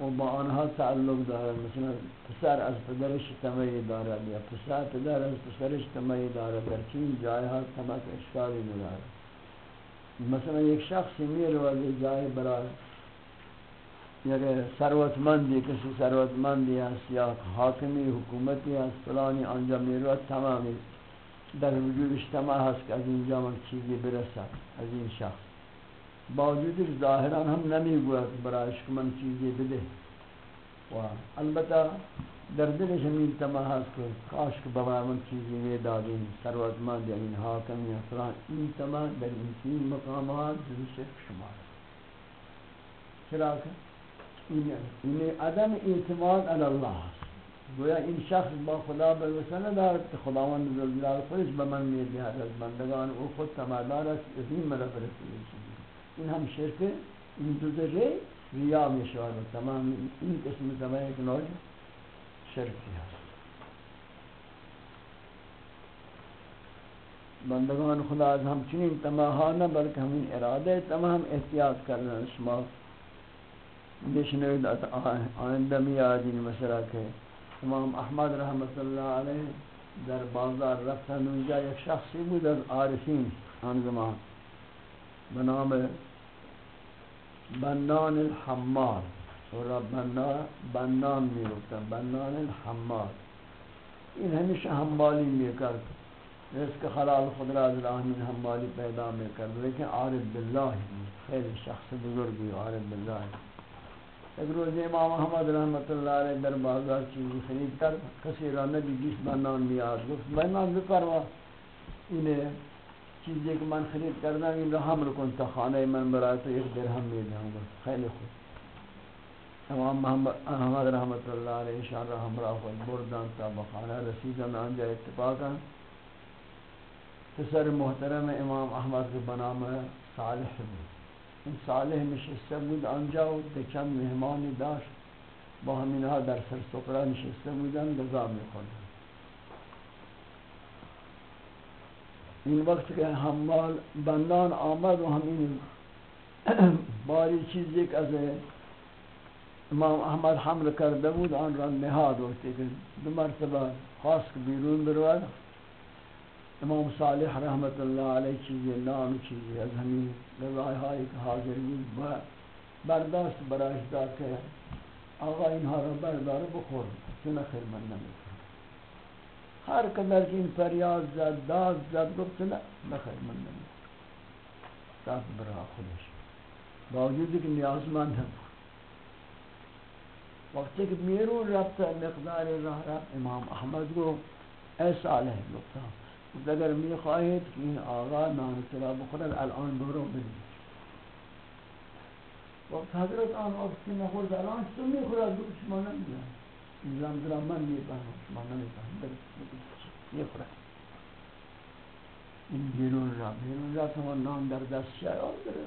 و با آنها تعلق دارد مثلا پسر از پدرش تمایی دارد یا پسر پدر از پسرش تمایی دارد در چین جای ها تمک اشکالی ندارد مثلا یک شخصی میره و از جای برای یک ثروتمندی، کسی ثروتمندی است یا حاکمی، حکومتی است، فلانی آنجا میره تمامی در وجودش تمام هست که از اینجا من چیزی برسد. از این شخص. باوجود ظاهران هم نمیگوید برایش که من چیزی بده و البته در دلش همین تمام هست که کاش که بابا من چیزی می دادیم ثروتمند یا این حاکم یا فلان۔ این تمام در این تین مقامات جز شرک شمار چرا که این عدم اعتماد علی الله است۔ گویا این شخص با خدا بلوسه ندارد که خداوند ذوالجلال خودش به من میدهد، از بندگان او خود تمادار است، از این مرا برسید این هم شرک این دو ذره ریا میشود تمام این قسم تمام یک نوع شرکی هست بندگان خدا از همچنین تماها نه بلکه همین اراده تمام احتیاط کردن شما دشنوید نشنوید آینده میادین مسئله که امام احمد رحمت اللہ علیہ در بازار رفتن اونجا یک شخصی بود از عارفین آن زمان بنام بنان الحمار. اور بنان می گفتن بنان الحمار. این همیشه حمالی می کرد رزق خلال خود را از راهین حمالی پیدا می کرد لیکن عارف بالله خیلی شخص بزرگی عارف بالله ایک روز امام احمد رحمت اللہ علیہ در بازار چیزی خرید کر کسی را نبی جس بنان بیاد گفت بنان بپروا انہیں چیزی کہ من خرید کردم، این را حمل کن تا خانه من برای تو ایک درہم می گا خیلی خوب. امام احمد رحمت اللہ علیہ شان را ہمراہ خود بردان تا بخانه رسیدن. آنجا اتفاقا پسر محترم امام احمد کے بنام صالح بود. این صالح نشسته بود آنجا و دکم مهمانی داشت. با همین ها در سر سفره نشسته بودن، غذا میخوردن. این وقت که حمال بندان آمد و همین [clears throat] باری چیزی که از امام احمد حمل کرده بود، آن را نهاد وقتی که دو مرتبه خواست که بیرون برود. امام صالح رحمت اللہ علیہ چیزی نام چیزی از ہمیں غذائی ہائی کہ حاضر بود برداشت برایش دا کہ آقا اینها را بردار بخور. چون خیر من نمیکنم ہر قدر که این فریاد زد، داد زد، گفت نه نخیر من نمیکنم داد برا خودش۔ باوجود کہ نیاز مند ہے وقتی کہ میرون ربط مقدار راہ رب امام احمد کو اے صالح گفتا اگر می خواهید کہ این آقا نان ترا بخورد الان برو بدید وقت حضرت آن وقت نخورد الان تو می خورد بود شما نمیدن نظام درا من نہیں می بهم شما نمیدن می خورد این بیرون را بیرون را تو نان در دست شایان داره.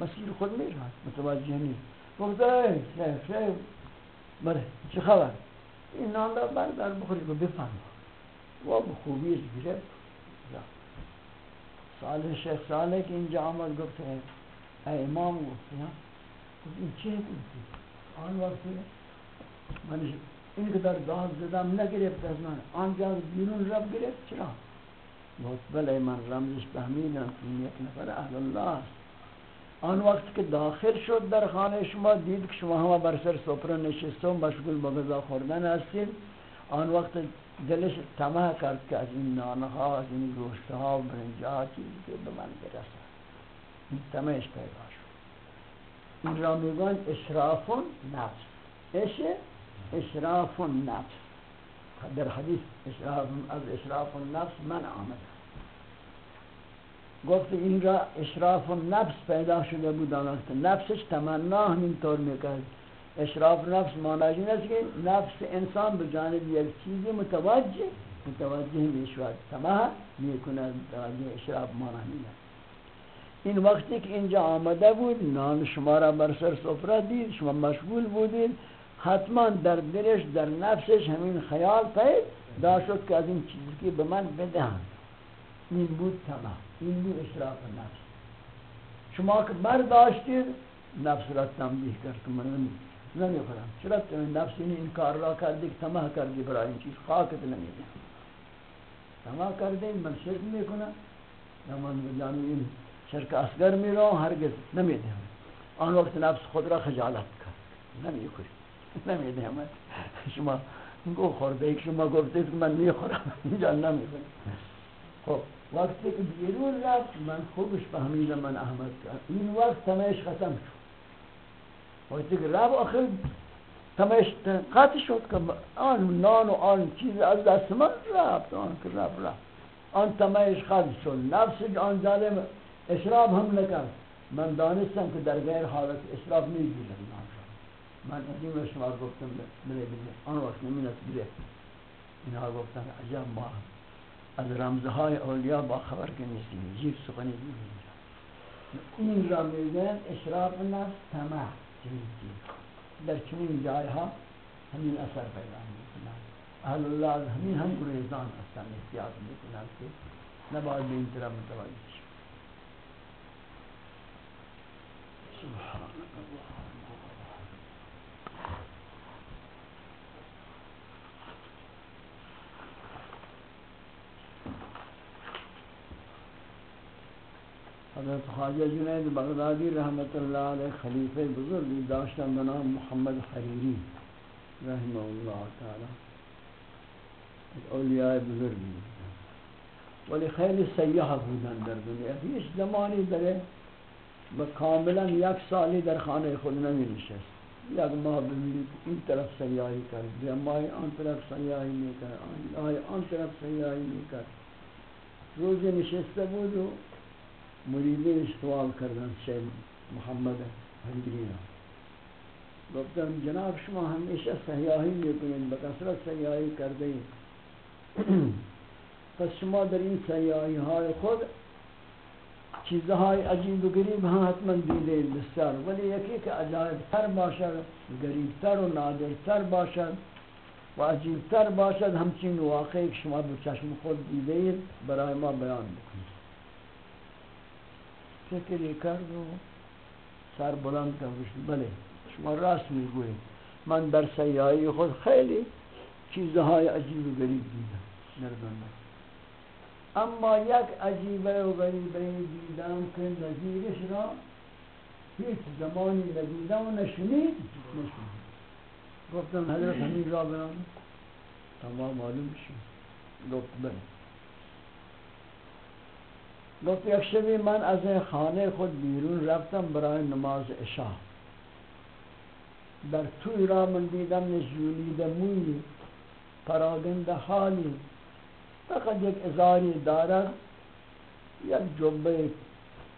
مسیر خود می رهد متوجه نیست. وقت ای، شیخ شیخ، بله، چه خبر؟ این نان را بردار بخوری که بفهم و بخوبی گرفت صالح شیخ صالح کی اینجا آمد، گفت ہے اے امام گفت، این چه گفتی؟ آن وقتی من این که در داد زدم نگرفت از من. آنجا بیرون رب گرفت. چرا؟ گفت بله من رمزش فهمیدم که یک نفر اهل الله است. آن وقت که داخل شد در خانه شما دید که شما همه بر سر سفره نشسته و مشغول به غذا خوردن هستید آن وقت دلش تمه کرد که از این نانه ها از این گوشت ها برنج ها چیزی که به من برسد. این تمهش پیدا شد. این را میگن اشراف نفس. اش اشراف نفس در حدیث اشراف از اشراف نفس من آمد گفت این را اشراف نفس پیدا شده بود. وقت نفسش تمنا همین طور می‌کرد. اشراف نفس این است که نفس انسان به جانب یک چیزی متوجه متوجه می‌شود. تمام می‌کند. متوجه اشراف معنی این وقتی که اینجا آمده بود نام شما را بر سر سفره دید شما مشغول بودید. حتما در دلش در نفسش همین خیال پید دا شد که از این چیزی که به من بدهند. این بود تمام. این بود اشراف نفس. شما که برداشتید نفس را تنبیه کرد که من نمی خورم چرا تو نفس این کار را کردی که تمام کردی برای این چیز؟ خاکت نمیده. تمام کردی من شرک می‌کنم. من بجانب این شرک اصغر میرم هرگز نمیده. آن وقت نفس خود را خجالت کرد. نمی خوری نمیده من شما گو خورده ای شما گفته که من میخورم. اینجا نمیخورم خب، وقتی که بیرون رفت، من خوبش فهمیدم من احمد کرد این وقت تمهش ختم شد. وقتی که رب آخر تمش قطع شد که آن نان و آن چیز از دست من رفت. آن که رفت رفت. آن تمش قطع شد. نفس آن ظالم اشراب هم نکرد. من دانستم که در غیر حالت اشراب میگیرم. من این شما گفتم بله بله آن وقت نمینت بله اینها گفتن عجب ما از رمزهای اولیاء با خبر که نیستیم جیب سخنی میگیرم این را میگن اشراف نفس تمه تمام در چنین جای ها همین اثر پیدا میکنند اهل الله همین هم گریزان هستند احتیاط میکنند که نباید به این طرح متوجه شد سبحانك اللهم حضرت خواجہ جنید بغدادی رحمت اللہ علیہ خلیفہ بزرگی داشتن بنام محمد حریری رحمہ اللہ تعالی۔ اولیاء بزرگی۔ ولی خیلی سیاح بودن در دنیا۔ هیچ زمانی داره با کاملا یک سالی در خانه خود نمی نشست یک ماه بمید این طرف سیاحی کرد یا ماه آن طرف سیاحی می کرد آن طرف سیاحی می کرد روز نشسته بود و مریدینش سوال کردن شیخ محمد حریرینا گفتن جناب شما ہمیشہ سیاحی میکنید بکثرت سیاحی کرده اید پس شما در این سیاحی های خود چیزهای عجیب و غریب ها حتما دیده اید بسیار۔ ولی یکی که عجایب تر باشد، غریب تر و نادر تر باشد و عجیب تر باشد، همچین واقعی که شما به چشم خود دیده برای ما بیان بکنید۔ فکری کرد و سر بلند کرد بله شما راست میگویید من در سیاحی خود خیلی چیزهای عجیب و غریب دیدم در دنیا اما یک عجیبه و غریبه دیدم که نظیرش را هیچ زمانی ندیدم و نشنید نشنید. گفتم، حضرت همین را بیان تمام معلوم شد. گفت، بله. گفت یک شبی من از خانه خود بیرون رفتم برای نماز عشاء. در توی را من دیدم نجولیده موی، پراگنده حالی. فقط یک ازاری دارد یک جبه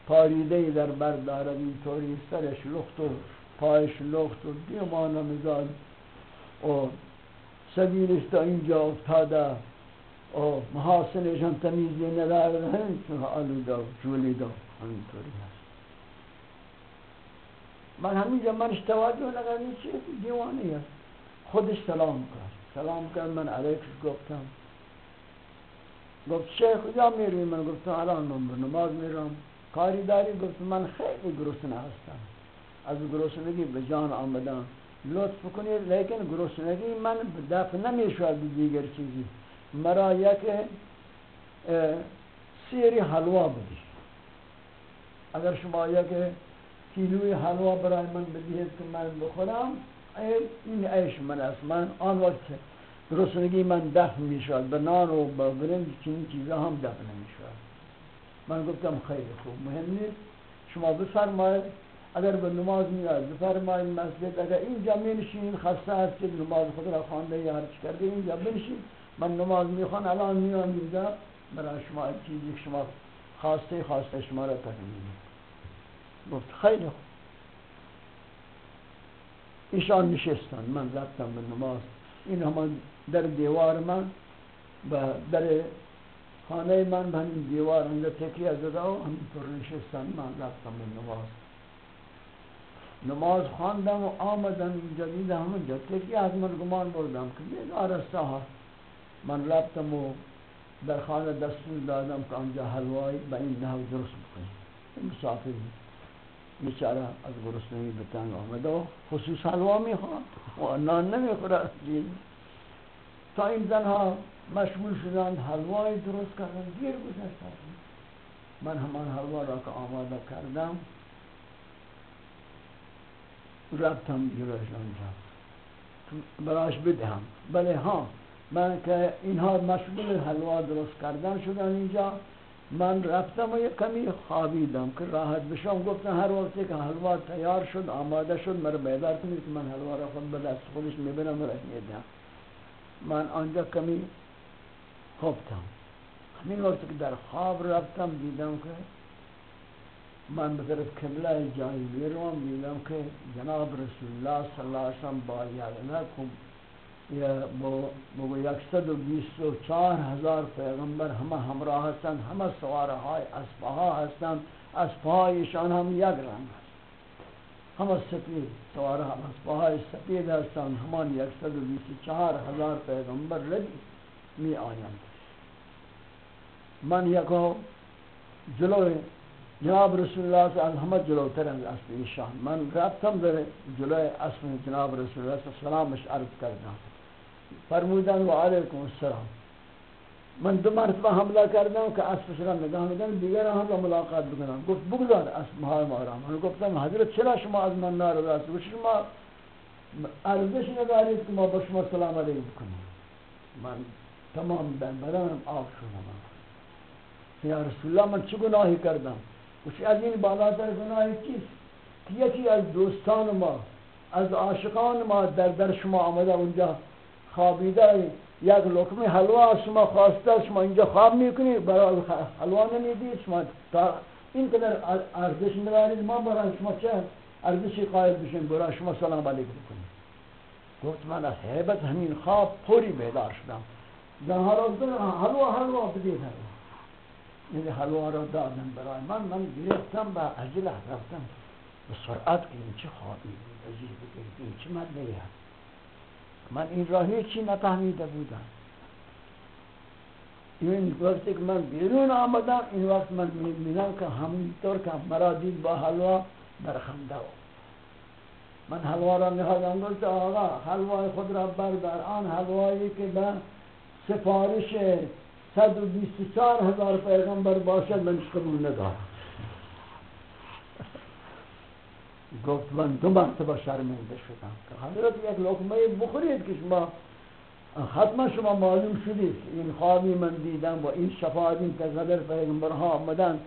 پاریده در بر دارد اینطوری سرش لخت و پایش لخت و دیمان مزاد و سبیلش تا اینجا افتاده. او محاسنش هم تمیزی ندارد هم چون آلوده و جولیده همینطوری هست. من همینجا منش توجه نگردیم چی دیوانی هست خودش سلام کرد سلام کرد من علیکش گفتم. گفت شیخ کجا می‌روی من گفتم الان من نماز میرم. کاری داری؟ گفت من خیلی گرسنه هستم. از گرسنگی به جان آمدم. لطف کنید لیکن گرسنگی من دفع نمی‌شود دیگر چیزی. مرا یک سیری حلوا بدی اگر شما یک کیلوی حلوا برای من بدهید که من بخورم این عیش من است. من آن وقت گرسنگی من دفع می شود به نان و به برنج چنین چیزا هم دفع نمی شود من گفتم خیلی خوب مهم نیست. شما بفرمایید. اگر به نماز میاد بفرمایید مسجد. اگر اینجا می نشین خسته که نماز خود را خوانده یا هر کرده اینجا بنشین من نماز میخوان، الان میام اینجا، برای شما چیزی که شما خواسته خواسته شما را تکمیل گفت، خیلی خوب. ایشان نشستن، من رفتم به نماز. این همان در دیوار من و در خانه من به همین دیوار اندر تکیه زده و همینطور نشستن، من رفتم به نماز. نماز خواندم و آمدم اینجا، دیدم همونجا تکیه از من گمان بردم که بیدار است من رفتم و در خانه دستور دادم که آنجا حلوایی به این نحو درست بکنیم. مسافر بیچاره از گرسنگی به تنگ آمده و خصوص حلوا میخواد. و نان نمیخوره تا این زنها مشغول شدن، حلوای درست کردن، دیر گذشت من همان حلوا را که آماده کردم، رفتم جلوش آنجا. براش بدهم. بله، ها. من که اینها مشغول حلوا درست کردن شدن اینجا، من رفتم و یک کمی خوابیدم که راحت بشم. گفتم هر وقتی که حلوا تیار شد، آماده شد، مرا بیدار کنید که من حلوا را خود به دست خودش میبینم و میدم من آنجا کمی خوابتم. همین وقتی که در خواب رفتم، دیدم که من به طرف قبله جایی میروم دیدم که جناب رسول الله صلی الله علیه وسلم با یادنه بگو یکصد و بیست و چار هزار پیغمبر همه همراه هستند همه سواره های اسبها هستند اسبهایشان هم یک رنگ هست همه سپید سواره هم اسبهای سپید هستند همان یکصد و بیست و چهار هزار پیغمبر ردی می آیند۔ من یکو جلوی جناب رسول الله صلی اللہ علیہ جلوتر از اسب ایشان۔ من رفتم در جلوی اسب جناب رسول الله صلی اللہ علیہ وسلم عرض کردم۔ فرمودن و علیکم السلام. من دو مرتبه حمله کردم که اسب را نگاه میدن دیگر هم را ملاقات بکنم گفت، بگذار اسب های ما را. من گفتم، حضرت چرا شما از من ناراض هستید شما ارزش ندارید که ما با شما سلام علیکم بکنیم من تمام بدنم آب شدم. یا رسول الله من چه گناهی کردم؟ گوش از این بالاتر گناهی چیست که یکی از دوستان ما، از عاشقان ما در در شما آمده اونجا. خوابیده یک لکمه حلوا شما خواسته، شما اینجا خواب میکنی، برای حلوا نمیدید شما تا این قدر ارزش ندارید، ما برای شما چه ارزشی قائل بشیم؟ برای شما سلام علیکم کنیم گفت من از حیبت همین خواب پوری بیدار شدم. زنها را حلوا حلوا، بدید حلوا. یعنی حلوا را دادن برای من من گرفتم با عجله رفتم. به سرعت که این چه خوابی بود عجیب این چه مدنی هست. من این را هیچی نفهمیده بودم. این وقتی که من بیرون آمدم، این وقت من میبینم که همینطور که مرا دید با حلوا در خنده من حلوا را نهادم گفت آقا، حلوای خود را بردار. آن حلوایی که به سفارش 124 هزار پیغمبر باشد، من قبول ندارم. گفت من دو مرتبه شرمنده شدم. که حضرت یک لقمه بخورید که شما ختم شما معلوم شدید این خوابی من دیدم و این شفاعتی که قدر پیغمبر ها آمدن.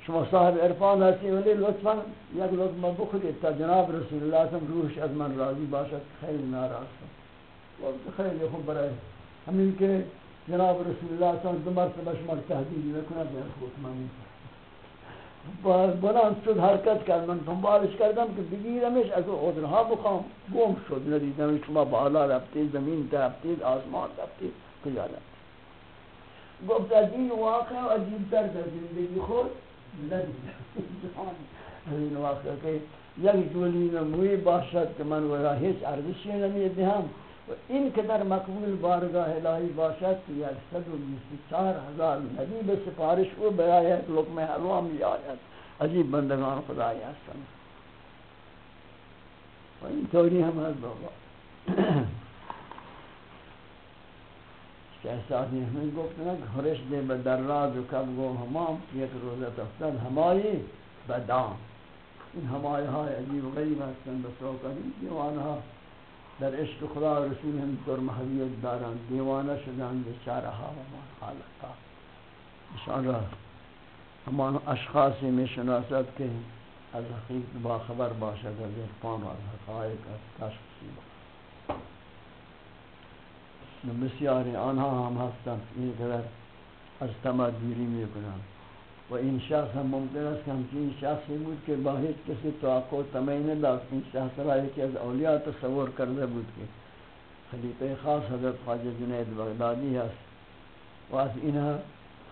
شما صاحب عرفان هستی ولی لطفا یک لطفا بخورید تا جناب رسول الله سم روحش از من راضی باشد. خیلی ناراض شد. خیلی خوب برای همین که جناب رسول الله سم دو مرتبه شما تهدید نکند یا خود من بلند شد حرکت کرد. من دنبالش کردم که بگیرمش، از عذرها بخوام. گم شد. ندیدم شما بالا رفتید زمین رفتید آسمان رفتید کجا رفتید گفت از این واقع عجیب تر در زندگی خود ندیدم. [laughs] از این واقع که یک جولی نموی باشد که من ورا هیچ ارزشی نمیدهم. و این که در مقبول بارگاه الهی باشد که یک صد و بیست چار هزار نبی به سفارش او برای یک لقمه حلوه می آید عجیب بندگان خدای هستند و این طوری هم هست بابا. شهستانی همین گفتن که خرش دے به در راز و کب گو همام یک روزت افتاد همایی بدام این همایی های عجیب و غریب هستند بسوکانی دیوانها در عشق خدا و رسول ہم طور محبیت داران دیوانہ شدان بیچارہ ہمان حالتا اشان را ہمان اشخاصی میں شناست کہ از حقیق باخبر باشد، از ارفان و از حقائق، از تشخصی بسیاری آنها هم هستند این قدر از تمدیری میکنند و این شخص هم ممکن است که همچین شخصی بود که با هیچ کسی توقع تمہیں نداشت. این شخص را یکی از اولیاء تصور کرده بود که خلیفه خاص حضرت خواجه جنید بغدادی است و از اینها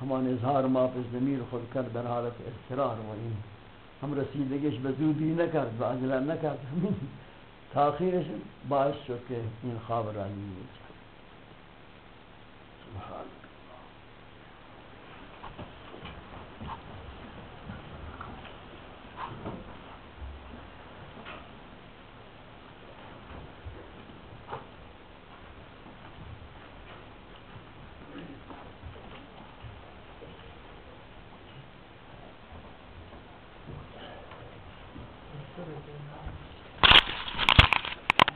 همان اظهار ما پس زمیر خود کرد در حالت اضطرار و این هم رسیدگیش به زودی نکرد و عجله نکرد. همین تاخیرش باعث شد که این خواب را نیمید سبحان